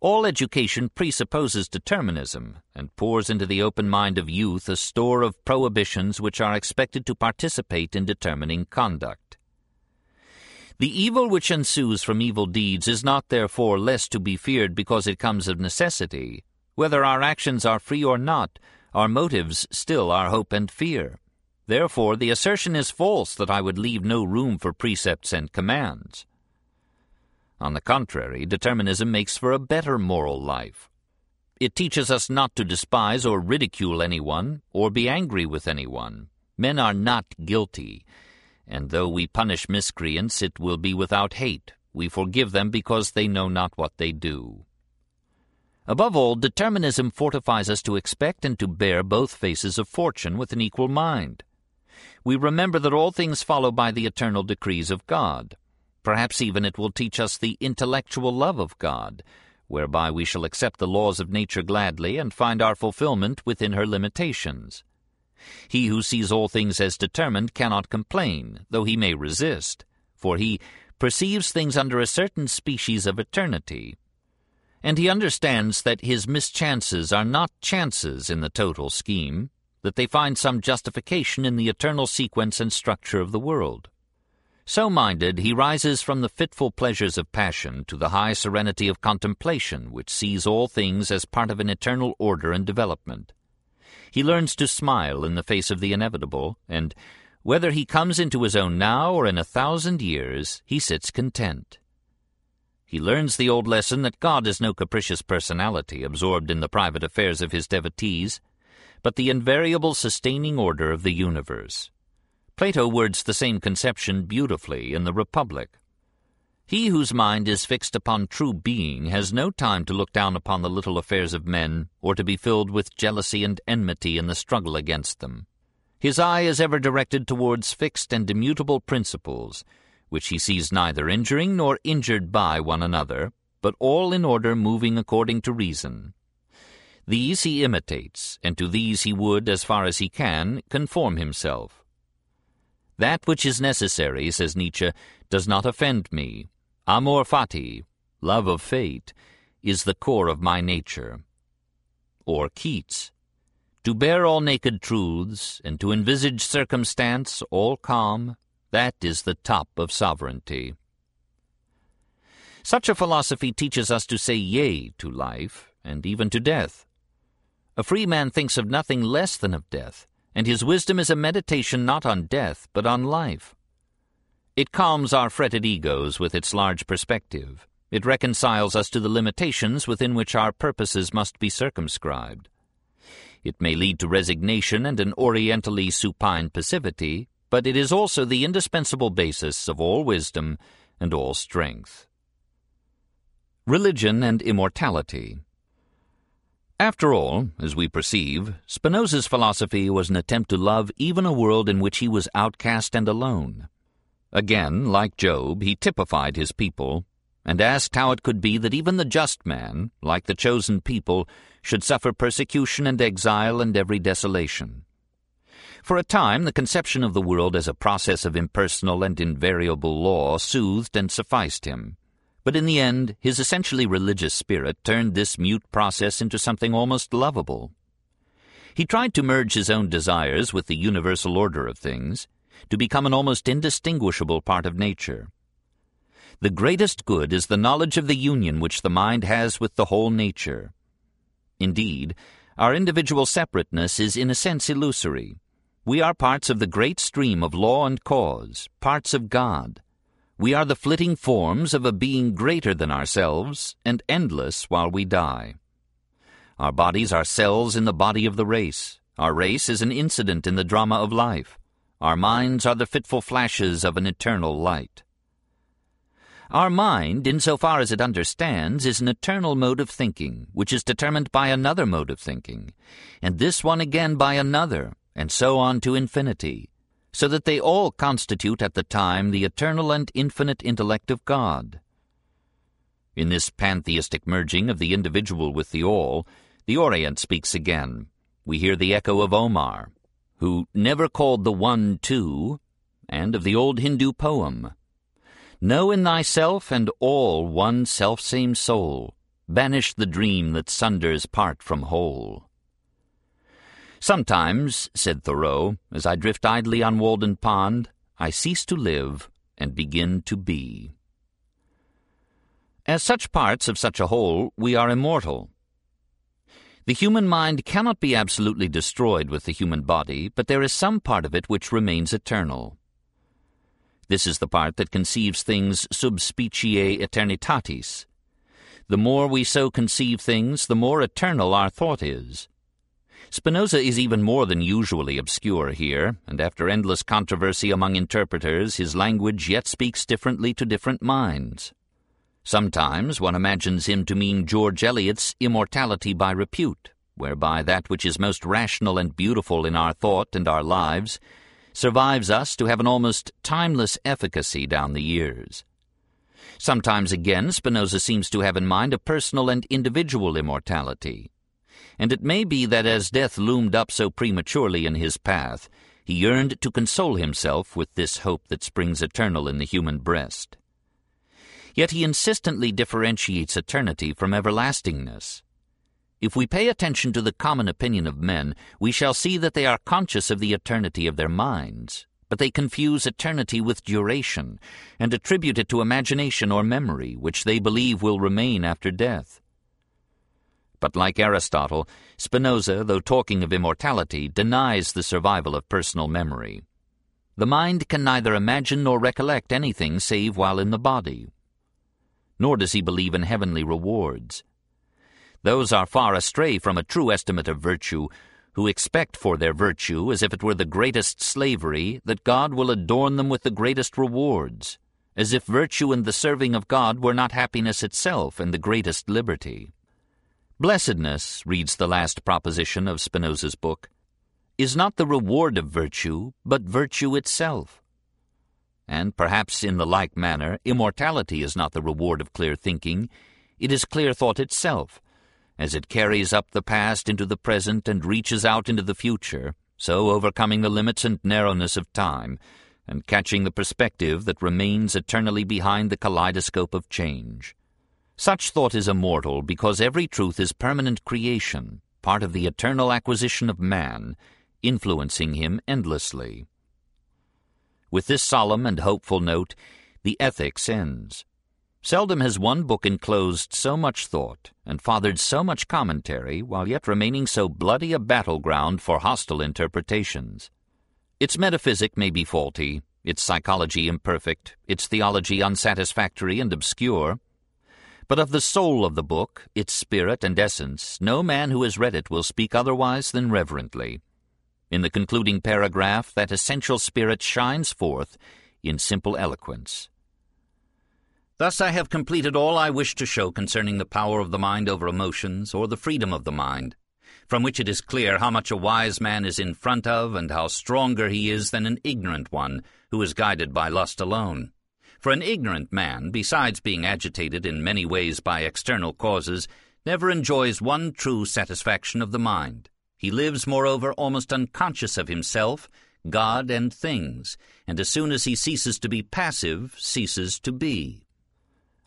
All education presupposes determinism and pours into the open mind of youth a store of prohibitions which are expected to participate in determining conduct. The evil which ensues from evil deeds is not therefore less to be feared because it comes of necessity. Whether our actions are free or not, our motives still are hope and fear. Therefore the assertion is false that I would leave no room for precepts and commands. On the contrary, determinism makes for a better moral life. It teaches us not to despise or ridicule anyone, or be angry with anyone. Men are not guilty, and though we punish miscreants, it will be without hate. We forgive them because they know not what they do. Above all, determinism fortifies us to expect and to bear both faces of fortune with an equal mind. We remember that all things follow by the eternal decrees of God. Perhaps even it will teach us the intellectual love of God, whereby we shall accept the laws of nature gladly and find our fulfillment within her limitations. He who sees all things as determined cannot complain, though he may resist, for he perceives things under a certain species of eternity, and he understands that his mischances are not chances in the total scheme, that they find some justification in the eternal sequence and structure of the world. So minded, he rises from the fitful pleasures of passion to the high serenity of contemplation, which sees all things as part of an eternal order and development. He learns to smile in the face of the inevitable, and whether he comes into his own now or in a thousand years, he sits content. He learns the old lesson that God is no capricious personality absorbed in the private affairs of his devotees, but the invariable sustaining order of the universe. Plato words the same conception beautifully in the Republic. He whose mind is fixed upon true being has no time to look down upon the little affairs of men, or to be filled with jealousy and enmity in the struggle against them. His eye is ever directed towards fixed and immutable principles, which he sees neither injuring nor injured by one another, but all in order moving according to reason. These he imitates, and to these he would, as far as he can, conform himself. That which is necessary, says Nietzsche, does not offend me. Amor fati, love of fate, is the core of my nature. Or Keats, To bear all naked truths, and to envisage circumstance all calm, that is the top of sovereignty. Such a philosophy teaches us to say yea to life, and even to death. A free man thinks of nothing less than of death, and his wisdom is a meditation not on death, but on life. It calms our fretted egos with its large perspective. It reconciles us to the limitations within which our purposes must be circumscribed. It may lead to resignation and an orientally supine passivity, but it is also the indispensable basis of all wisdom and all strength. Religion and Immortality After all, as we perceive, Spinoza's philosophy was an attempt to love even a world in which he was outcast and alone. Again, like Job, he typified his people, and asked how it could be that even the just man, like the chosen people, should suffer persecution and exile and every desolation. For a time, the conception of the world as a process of impersonal and invariable law soothed and sufficed him. But in the end, his essentially religious spirit turned this mute process into something almost lovable. He tried to merge his own desires with the universal order of things, to become an almost indistinguishable part of nature. The greatest good is the knowledge of the union which the mind has with the whole nature. Indeed, our individual separateness is in a sense illusory. We are parts of the great stream of law and cause, parts of God, we are the flitting forms of a being greater than ourselves and endless while we die. Our bodies are cells in the body of the race. Our race is an incident in the drama of life. Our minds are the fitful flashes of an eternal light. Our mind, insofar as it understands, is an eternal mode of thinking, which is determined by another mode of thinking, and this one again by another, and so on to infinity so that they all constitute at the time the eternal and infinite intellect of God. In this pantheistic merging of the individual with the all, the Orient speaks again. We hear the echo of Omar, who never called the one two, and of the old Hindu poem, Know in thyself and all one self-same soul, banish the dream that sunders part from whole. Sometimes, said Thoreau, as I drift idly on Walden Pond, I cease to live and begin to be. As such parts of such a whole, we are immortal. The human mind cannot be absolutely destroyed with the human body, but there is some part of it which remains eternal. This is the part that conceives things sub specie eternitatis. The more we so conceive things, the more eternal our thought is. Spinoza is even more than usually obscure here, and after endless controversy among interpreters, his language yet speaks differently to different minds. Sometimes one imagines him to mean George Eliot's immortality by repute, whereby that which is most rational and beautiful in our thought and our lives survives us to have an almost timeless efficacy down the years. Sometimes again Spinoza seems to have in mind a personal and individual immortality, and it may be that as death loomed up so prematurely in his path, he yearned to console himself with this hope that springs eternal in the human breast. Yet he insistently differentiates eternity from everlastingness. If we pay attention to the common opinion of men, we shall see that they are conscious of the eternity of their minds, but they confuse eternity with duration, and attribute it to imagination or memory, which they believe will remain after death. But like Aristotle, Spinoza, though talking of immortality, denies the survival of personal memory. The mind can neither imagine nor recollect anything save while in the body. Nor does he believe in heavenly rewards. Those are far astray from a true estimate of virtue who expect for their virtue, as if it were the greatest slavery, that God will adorn them with the greatest rewards, as if virtue and the serving of God were not happiness itself and the greatest liberty. Blessedness, reads the last proposition of Spinoza's book, is not the reward of virtue, but virtue itself. And perhaps in the like manner, immortality is not the reward of clear thinking, it is clear thought itself. As it carries up the past into the present and reaches out into the future, so overcoming the limits and narrowness of time, and catching the perspective that remains eternally behind the kaleidoscope of change. Such thought is immortal because every truth is permanent creation, part of the eternal acquisition of man, influencing him endlessly. With this solemn and hopeful note, the Ethics ends. Seldom has one book enclosed so much thought and fathered so much commentary while yet remaining so bloody a battleground for hostile interpretations. Its metaphysic may be faulty, its psychology imperfect, its theology unsatisfactory and obscure, but of the soul of the book, its spirit and essence, no man who has read it will speak otherwise than reverently. In the concluding paragraph, that essential spirit shines forth in simple eloquence. Thus I have completed all I wish to show concerning the power of the mind over emotions, or the freedom of the mind, from which it is clear how much a wise man is in front of, and how stronger he is than an ignorant one who is guided by lust alone. For an ignorant man, besides being agitated in many ways by external causes, never enjoys one true satisfaction of the mind. He lives, moreover, almost unconscious of himself, God, and things, and as soon as he ceases to be passive, ceases to be.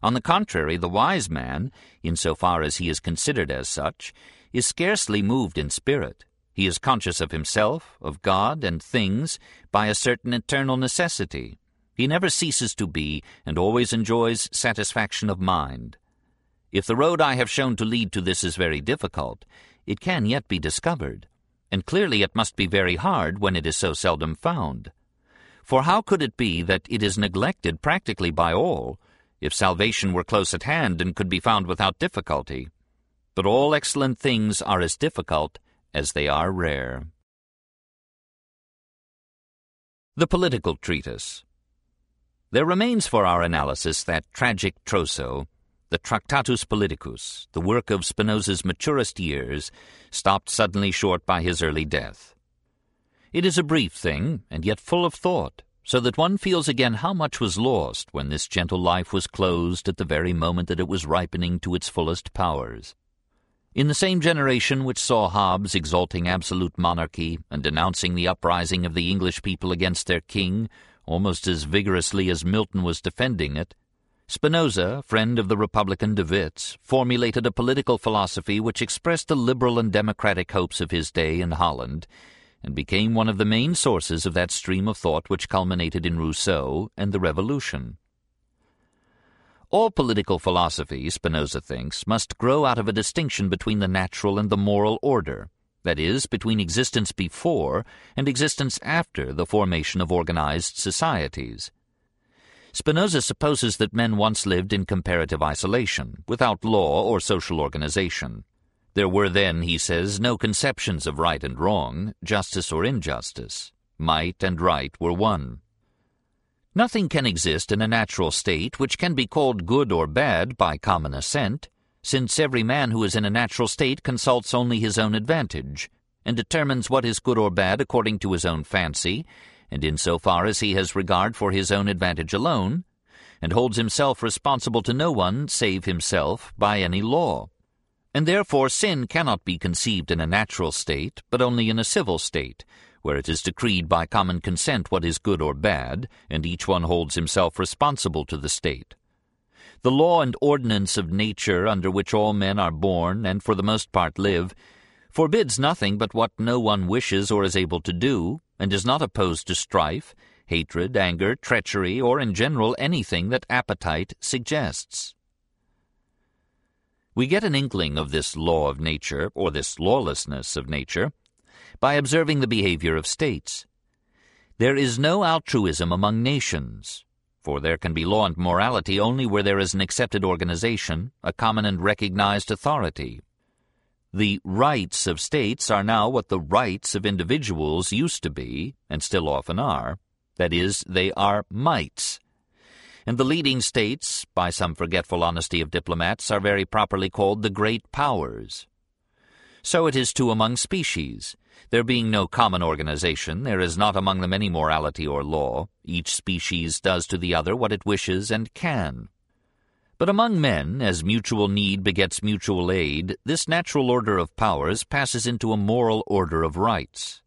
On the contrary, the wise man, in so far as he is considered as such, is scarcely moved in spirit. He is conscious of himself, of God, and things by a certain eternal necessity. He never ceases to be, and always enjoys satisfaction of mind. If the road I have shown to lead to this is very difficult, it can yet be discovered, and clearly it must be very hard when it is so seldom found. For how could it be that it is neglected practically by all, if salvation were close at hand and could be found without difficulty? But all excellent things are as difficult as they are rare. The Political Treatise there remains for our analysis that tragic trosso, the Tractatus Politicus, the work of Spinoza's maturest years, stopped suddenly short by his early death. It is a brief thing, and yet full of thought, so that one feels again how much was lost when this gentle life was closed at the very moment that it was ripening to its fullest powers. In the same generation which saw Hobbes exalting absolute monarchy and denouncing the uprising of the English people against their king, almost as vigorously as Milton was defending it, Spinoza, friend of the Republican De Witts, formulated a political philosophy which expressed the liberal and democratic hopes of his day in Holland, and became one of the main sources of that stream of thought which culminated in Rousseau and the Revolution. All political philosophy, Spinoza thinks, must grow out of a distinction between the natural and the moral order, that is, between existence before and existence after the formation of organized societies. Spinoza supposes that men once lived in comparative isolation, without law or social organization. There were then, he says, no conceptions of right and wrong, justice or injustice. Might and right were one. Nothing can exist in a natural state which can be called good or bad by common assent, since every man who is in a natural state consults only his own advantage, and determines what is good or bad according to his own fancy, and in so far as he has regard for his own advantage alone, and holds himself responsible to no one save himself by any law. And therefore sin cannot be conceived in a natural state, but only in a civil state, where it is decreed by common consent what is good or bad, and each one holds himself responsible to the state. The law and ordinance of nature under which all men are born and for the most part live forbids nothing but what no one wishes or is able to do, and is not opposed to strife, hatred, anger, treachery, or in general anything that appetite suggests. We get an inkling of this law of nature, or this lawlessness of nature, by observing the behavior of states. There is no altruism among nations, for there can be law and morality only where there is an accepted organization, a common and recognized authority. The rights of states are now what the rights of individuals used to be, and still often are. That is, they are mights. And the leading states, by some forgetful honesty of diplomats, are very properly called the great powers. So it is too among species. There being no common organization, there is not among them any morality or law. Each species does to the other what it wishes and can. But among men, as mutual need begets mutual aid, this natural order of powers passes into a moral order of rights.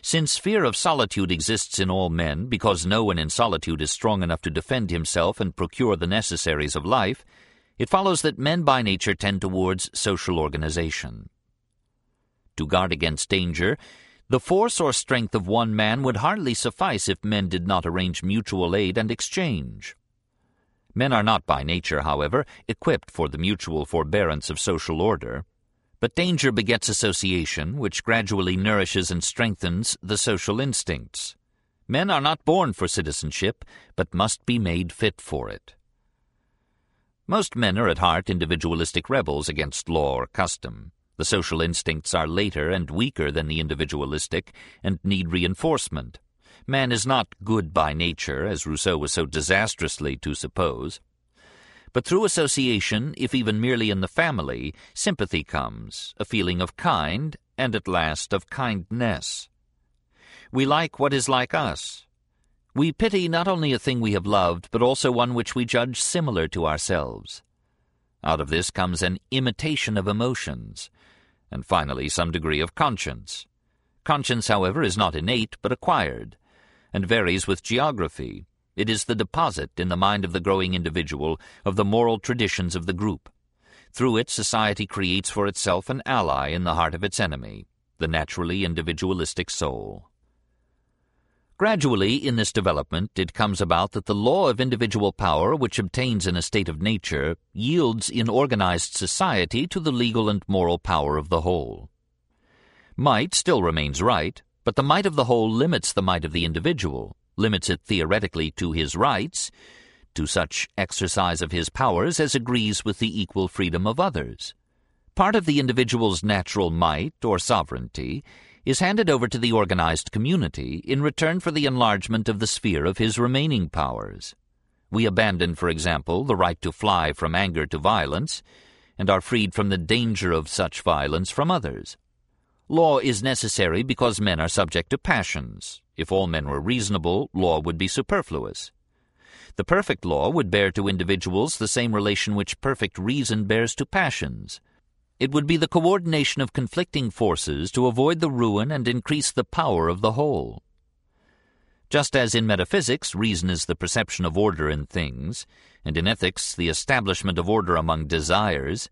Since fear of solitude exists in all men, because no one in solitude is strong enough to defend himself and procure the necessaries of life, it follows that men by nature tend towards social organization. To guard against danger, the force or strength of one man would hardly suffice if men did not arrange mutual aid and exchange. Men are not by nature, however, equipped for the mutual forbearance of social order. But danger begets association, which gradually nourishes and strengthens the social instincts. Men are not born for citizenship, but must be made fit for it. Most men are at heart individualistic rebels against law or custom. The social instincts are later and weaker than the individualistic and need reinforcement. Man is not good by nature, as Rousseau was so disastrously to suppose. But through association, if even merely in the family, sympathy comes, a feeling of kind, and at last of kindness. We like what is like us. We pity not only a thing we have loved, but also one which we judge similar to ourselves. Out of this comes an imitation of emotions, and finally some degree of conscience. Conscience, however, is not innate, but acquired, and varies with geography. It is the deposit in the mind of the growing individual of the moral traditions of the group. Through it, society creates for itself an ally in the heart of its enemy, the naturally individualistic soul. Gradually, in this development, it comes about that the law of individual power, which obtains in a state of nature, yields in organized society to the legal and moral power of the whole. Might still remains right, but the might of the whole limits the might of the individual, limits it theoretically to his rights, to such exercise of his powers as agrees with the equal freedom of others. Part of the individual's natural might or sovereignty is handed over to the organized community in return for the enlargement of the sphere of his remaining powers. We abandon, for example, the right to fly from anger to violence, and are freed from the danger of such violence from others. Law is necessary because men are subject to passions. If all men were reasonable, law would be superfluous. The perfect law would bear to individuals the same relation which perfect reason bears to passions. It would be the coordination of conflicting forces to avoid the ruin and increase the power of the whole. Just as in metaphysics reason is the perception of order in things, and in ethics the establishment of order among desires,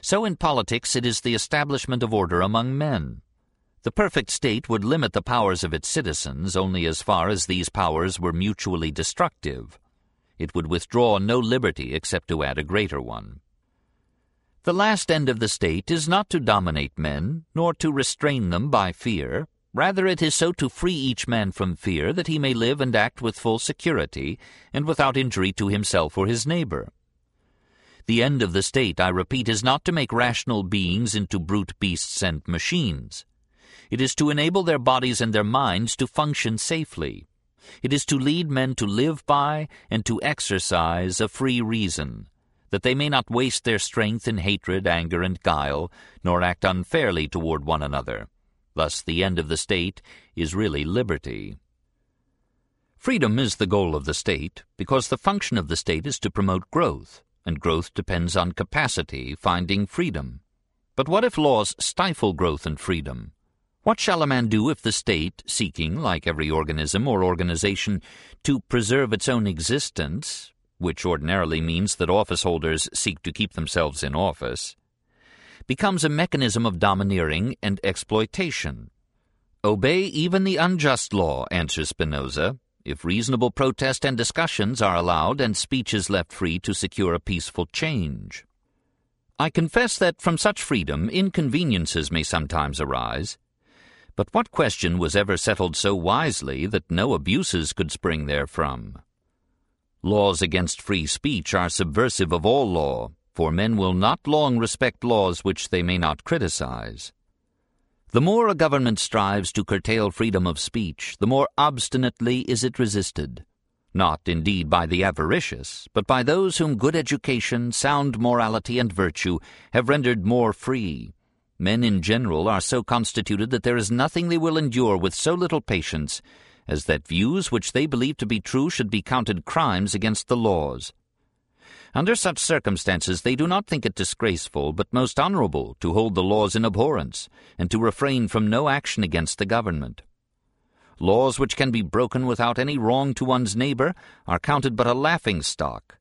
so in politics it is the establishment of order among men. The perfect state would limit the powers of its citizens only as far as these powers were mutually destructive. It would withdraw no liberty except to add a greater one. The last end of the state is not to dominate men, nor to restrain them by fear. Rather it is so to free each man from fear that he may live and act with full security, and without injury to himself or his neighbor. The end of the state, I repeat, is not to make rational beings into brute beasts and machines. It is to enable their bodies and their minds to function safely. It is to lead men to live by and to exercise a free reason, that they may not waste their strength in hatred, anger, and guile, nor act unfairly toward one another. Thus the end of the state is really liberty. Freedom is the goal of the state, because the function of the state is to promote growth, and growth depends on capacity finding freedom. But what if laws stifle growth and freedom? What shall a man do if the state, seeking, like every organism or organization, to preserve its own existence, which ordinarily means that office holders seek to keep themselves in office, becomes a mechanism of domineering and exploitation. Obey even the unjust law, answers Spinoza, if reasonable protest and discussions are allowed and speech is left free to secure a peaceful change. I confess that from such freedom inconveniences may sometimes arise, but what question was ever settled so wisely that no abuses could spring therefrom? Laws against free speech are subversive of all law, for men will not long respect laws which they may not criticize. The more a government strives to curtail freedom of speech, the more obstinately is it resisted, not indeed by the avaricious, but by those whom good education, sound morality, and virtue have rendered more free. Men in general are so constituted that there is nothing they will endure with so little patience as that views which they believe to be true should be counted crimes against the laws. Under such circumstances they do not think it disgraceful, but most honorable, to hold the laws in abhorrence, and to refrain from no action against the government. Laws which can be broken without any wrong to one's neighbor are counted but a laughing stock,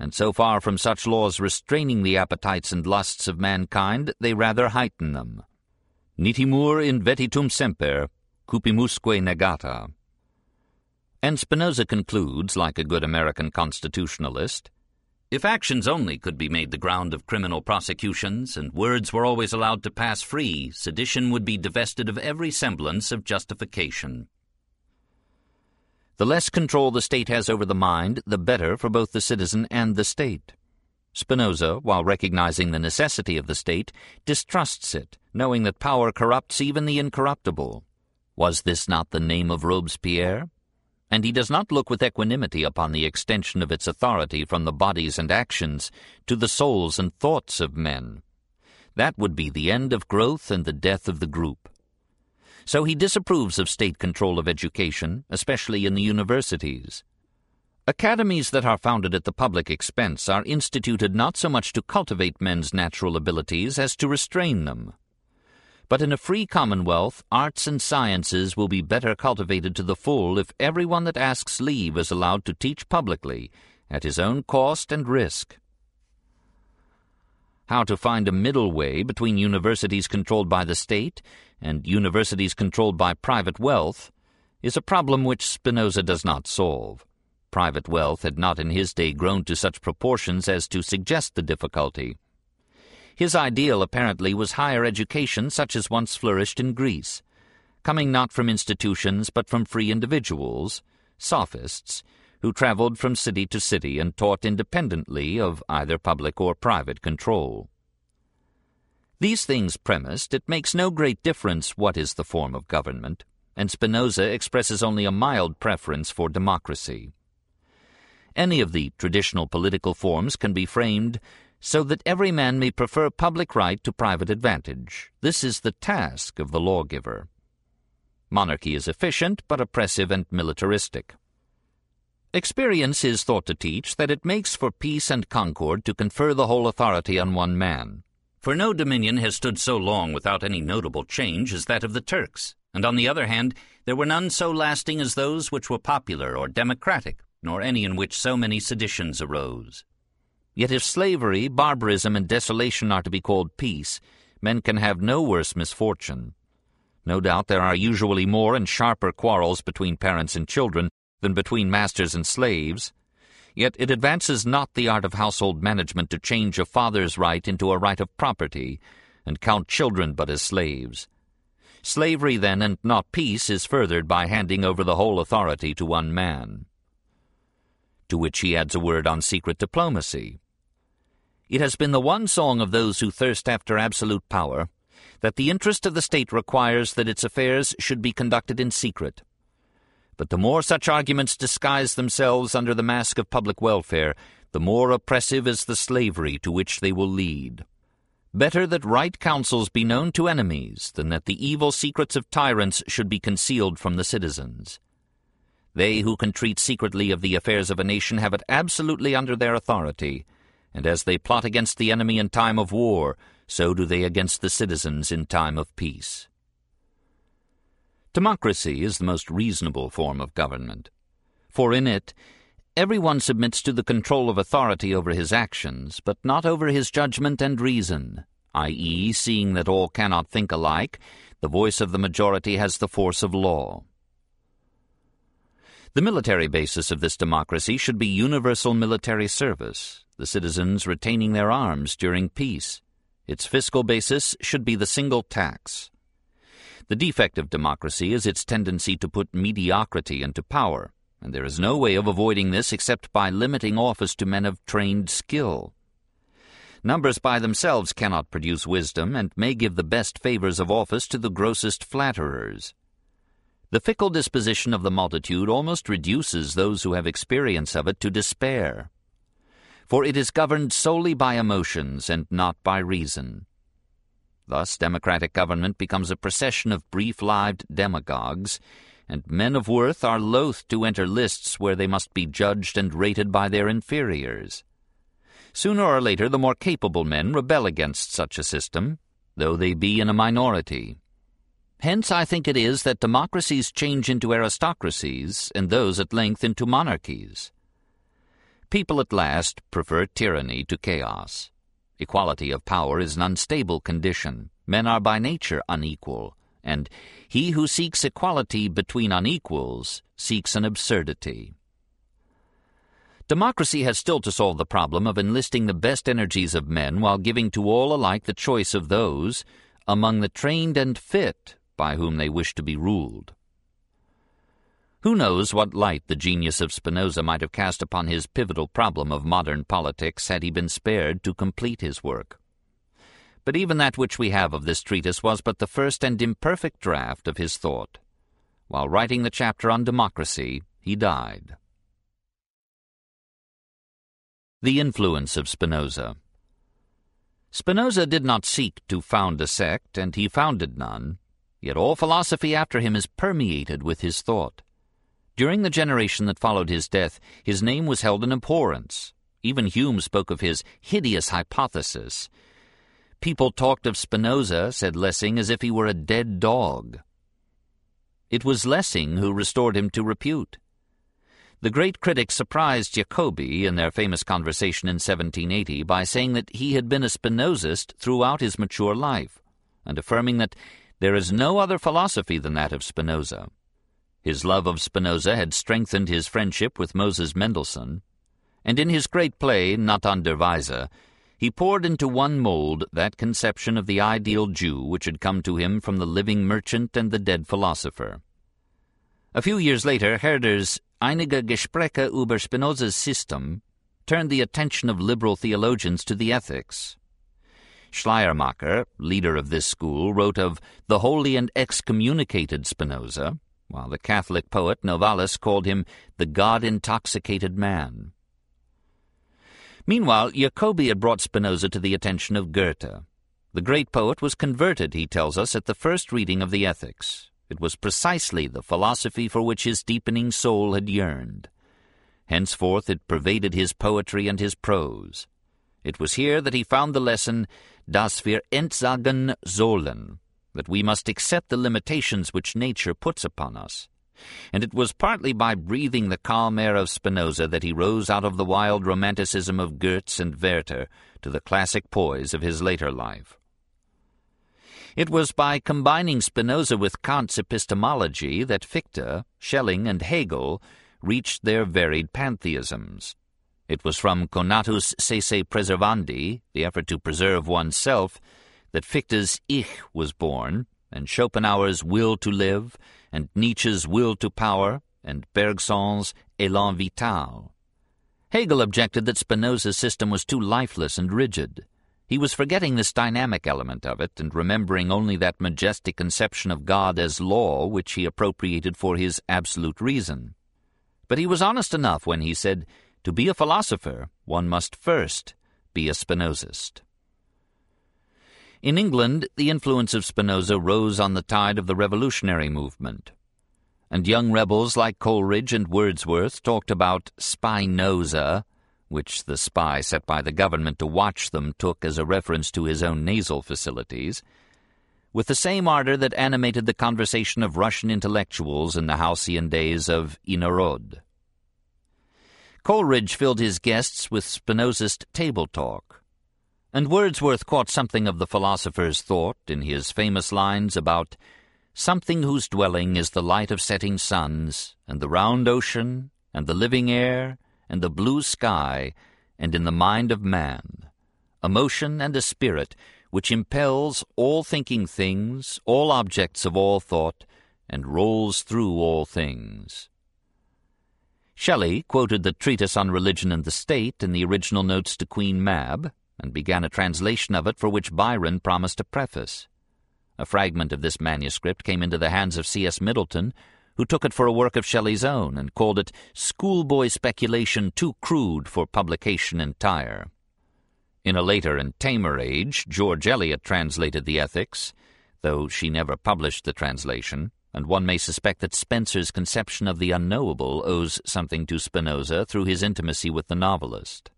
and so far from such laws restraining the appetites and lusts of mankind, they rather heighten them. Nitimur in vetitum semper, cupimusque negata. And Spinoza concludes, like a good American constitutionalist, if actions only could be made the ground of criminal prosecutions, and words were always allowed to pass free, sedition would be divested of every semblance of justification. The less control the state has over the mind, the better for both the citizen and the state. Spinoza, while recognizing the necessity of the state, distrusts it, knowing that power corrupts even the incorruptible. Was this not the name of Robespierre? and he does not look with equanimity upon the extension of its authority from the bodies and actions to the souls and thoughts of men. That would be the end of growth and the death of the group. So he disapproves of state control of education, especially in the universities. Academies that are founded at the public expense are instituted not so much to cultivate men's natural abilities as to restrain them. But in a free commonwealth, arts and sciences will be better cultivated to the full if everyone that asks leave is allowed to teach publicly, at his own cost and risk. How to find a middle way between universities controlled by the state and universities controlled by private wealth is a problem which Spinoza does not solve. Private wealth had not in his day grown to such proportions as to suggest the difficulty. His ideal, apparently, was higher education such as once flourished in Greece, coming not from institutions but from free individuals, sophists, who traveled from city to city and taught independently of either public or private control. These things premised, it makes no great difference what is the form of government, and Spinoza expresses only a mild preference for democracy. Any of the traditional political forms can be framed so that every man may prefer public right to private advantage. This is the task of the lawgiver. Monarchy is efficient, but oppressive and militaristic. Experience is thought to teach that it makes for peace and concord to confer the whole authority on one man. For no dominion has stood so long without any notable change as that of the Turks, and on the other hand, there were none so lasting as those which were popular or democratic, nor any in which so many seditions arose. Yet if slavery, barbarism, and desolation are to be called peace, men can have no worse misfortune. No doubt there are usually more and sharper quarrels between parents and children than between masters and slaves. Yet it advances not the art of household management to change a father's right into a right of property, and count children but as slaves. Slavery, then, and not peace, is furthered by handing over the whole authority to one man to which he adds a word on secret diplomacy. It has been the one song of those who thirst after absolute power that the interest of the state requires that its affairs should be conducted in secret. But the more such arguments disguise themselves under the mask of public welfare, the more oppressive is the slavery to which they will lead. Better that right counsels be known to enemies than that the evil secrets of tyrants should be concealed from the citizens. They who can treat secretly of the affairs of a nation have it absolutely under their authority, and as they plot against the enemy in time of war, so do they against the citizens in time of peace. Democracy is the most reasonable form of government, for in it everyone submits to the control of authority over his actions, but not over his judgment and reason, i.e., seeing that all cannot think alike, the voice of the majority has the force of law. The military basis of this democracy should be universal military service, the citizens retaining their arms during peace. Its fiscal basis should be the single tax. The defect of democracy is its tendency to put mediocrity into power, and there is no way of avoiding this except by limiting office to men of trained skill. Numbers by themselves cannot produce wisdom, and may give the best favors of office to the grossest flatterers. The fickle disposition of the multitude almost reduces those who have experience of it to despair. For it is governed solely by emotions and not by reason. Thus, democratic government becomes a procession of brief-lived demagogues, and men of worth are loath to enter lists where they must be judged and rated by their inferiors. Sooner or later, the more capable men rebel against such a system, though they be in a minority. Hence I think it is that democracies change into aristocracies, and those at length into monarchies. People at last prefer tyranny to chaos. Equality of power is an unstable condition. men are by nature unequal, and he who seeks equality between unequals seeks an absurdity. Democracy has still to solve the problem of enlisting the best energies of men while giving to all alike the choice of those among the trained and fit by whom they wish to be ruled. Who knows what light the genius of Spinoza might have cast upon his pivotal problem of modern politics had he been spared to complete his work. But even that which we have of this treatise was but the first and imperfect draft of his thought. While writing the chapter on democracy, he died. The influence of Spinoza Spinoza did not seek to found a sect, and he founded none, yet all philosophy after him is permeated with his thought. During the generation that followed his death, his name was held in abhorrence. Even Hume spoke of his hideous hypothesis, People talked of Spinoza, said Lessing, as if he were a dead dog. It was Lessing who restored him to repute. The great critics surprised Jacobi in their famous conversation in 1780 by saying that he had been a Spinozist throughout his mature life, and affirming that there is no other philosophy than that of Spinoza. His love of Spinoza had strengthened his friendship with Moses Mendelssohn, and in his great play, Nathan der Weise, he poured into one mold that conception of the ideal Jew which had come to him from the living merchant and the dead philosopher. A few years later, Herder's Einige Gespräche über Spinoza's System turned the attention of liberal theologians to the ethics. Schleiermacher, leader of this school, wrote of the holy and excommunicated Spinoza, while the Catholic poet Novalis called him the God-intoxicated man. Meanwhile, Jacobi had brought Spinoza to the attention of Goethe. The great poet was converted, he tells us, at the first reading of the Ethics. It was precisely the philosophy for which his deepening soul had yearned. Henceforth it pervaded his poetry and his prose. It was here that he found the lesson, dass wir entsagen sollen, that we must accept the limitations which nature puts upon us and it was partly by breathing the calm air of Spinoza that he rose out of the wild romanticism of Goetz and Werther to the classic poise of his later life. It was by combining Spinoza with Kant's epistemology that Fichte, Schelling, and Hegel reached their varied pantheisms. It was from conatus sese preservandi, the effort to preserve oneself, that Fichte's Ich was born, and Schopenhauer's Will to Live, and Nietzsche's Will to Power, and Bergson's Élan Vital. Hegel objected that Spinoza's system was too lifeless and rigid. He was forgetting this dynamic element of it and remembering only that majestic conception of God as law which he appropriated for his absolute reason. But he was honest enough when he said, to be a philosopher, one must first be a Spinozist. In England, the influence of Spinoza rose on the tide of the revolutionary movement, and young rebels like Coleridge and Wordsworth talked about Spinoza, which the spy set by the government to watch them took as a reference to his own nasal facilities, with the same ardor that animated the conversation of Russian intellectuals in the halcyon days of Inarod. Coleridge filled his guests with Spinozist table talk, and Wordsworth caught something of the philosopher's thought in his famous lines about something whose dwelling is the light of setting suns, and the round ocean, and the living air, and the blue sky, and in the mind of man, a motion and a spirit which impels all thinking things, all objects of all thought, and rolls through all things. Shelley quoted the Treatise on Religion and the State in the original notes to Queen Mab, and began a translation of it for which Byron promised a preface. A fragment of this manuscript came into the hands of C.S. Middleton, who took it for a work of Shelley's own and called it schoolboy speculation too crude for publication entire. In a later and tamer age, George Eliot translated the Ethics, though she never published the translation, and one may suspect that Spencer's conception of the unknowable owes something to Spinoza through his intimacy with the novelist.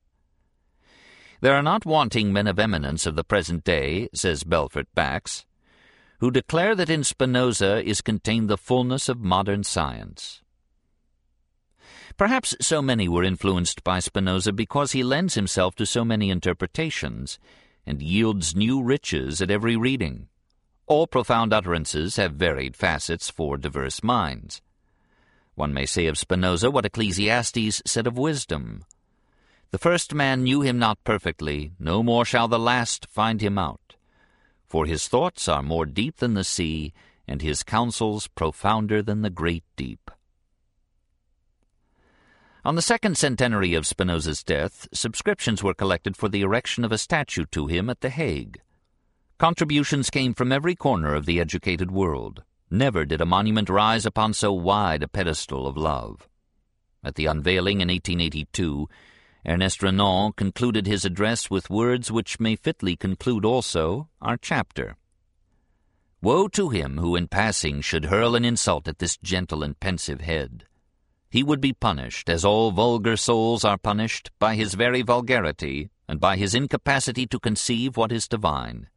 There are not wanting men of eminence of the present day, says Belfort Bax, who declare that in Spinoza is contained the fullness of modern science. Perhaps so many were influenced by Spinoza because he lends himself to so many interpretations and yields new riches at every reading, all profound utterances have varied facets for diverse minds. One may say of Spinoza what Ecclesiastes said of wisdom. The first man knew him not perfectly, no more shall the last find him out. For his thoughts are more deep than the sea, and his counsels profounder than the great deep. On the second centenary of Spinoza's death, subscriptions were collected for the erection of a statue to him at The Hague. Contributions came from every corner of the educated world. Never did a monument rise upon so wide a pedestal of love. At the unveiling in 1882, Ernest Renan concluded his address with words which may fitly conclude also our chapter. Woe to him who in passing should hurl an insult at this gentle and pensive head. He would be punished, as all vulgar souls are punished, by his very vulgarity, and by his incapacity to conceive what is divine.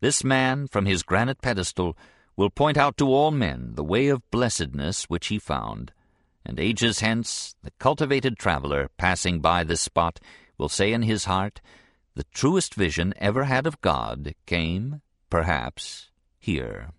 This man, from his granite pedestal, will point out to all men the way of blessedness which he found, and ages hence the cultivated traveller, passing by this spot, will say in his heart, The truest vision ever had of God came, perhaps, here.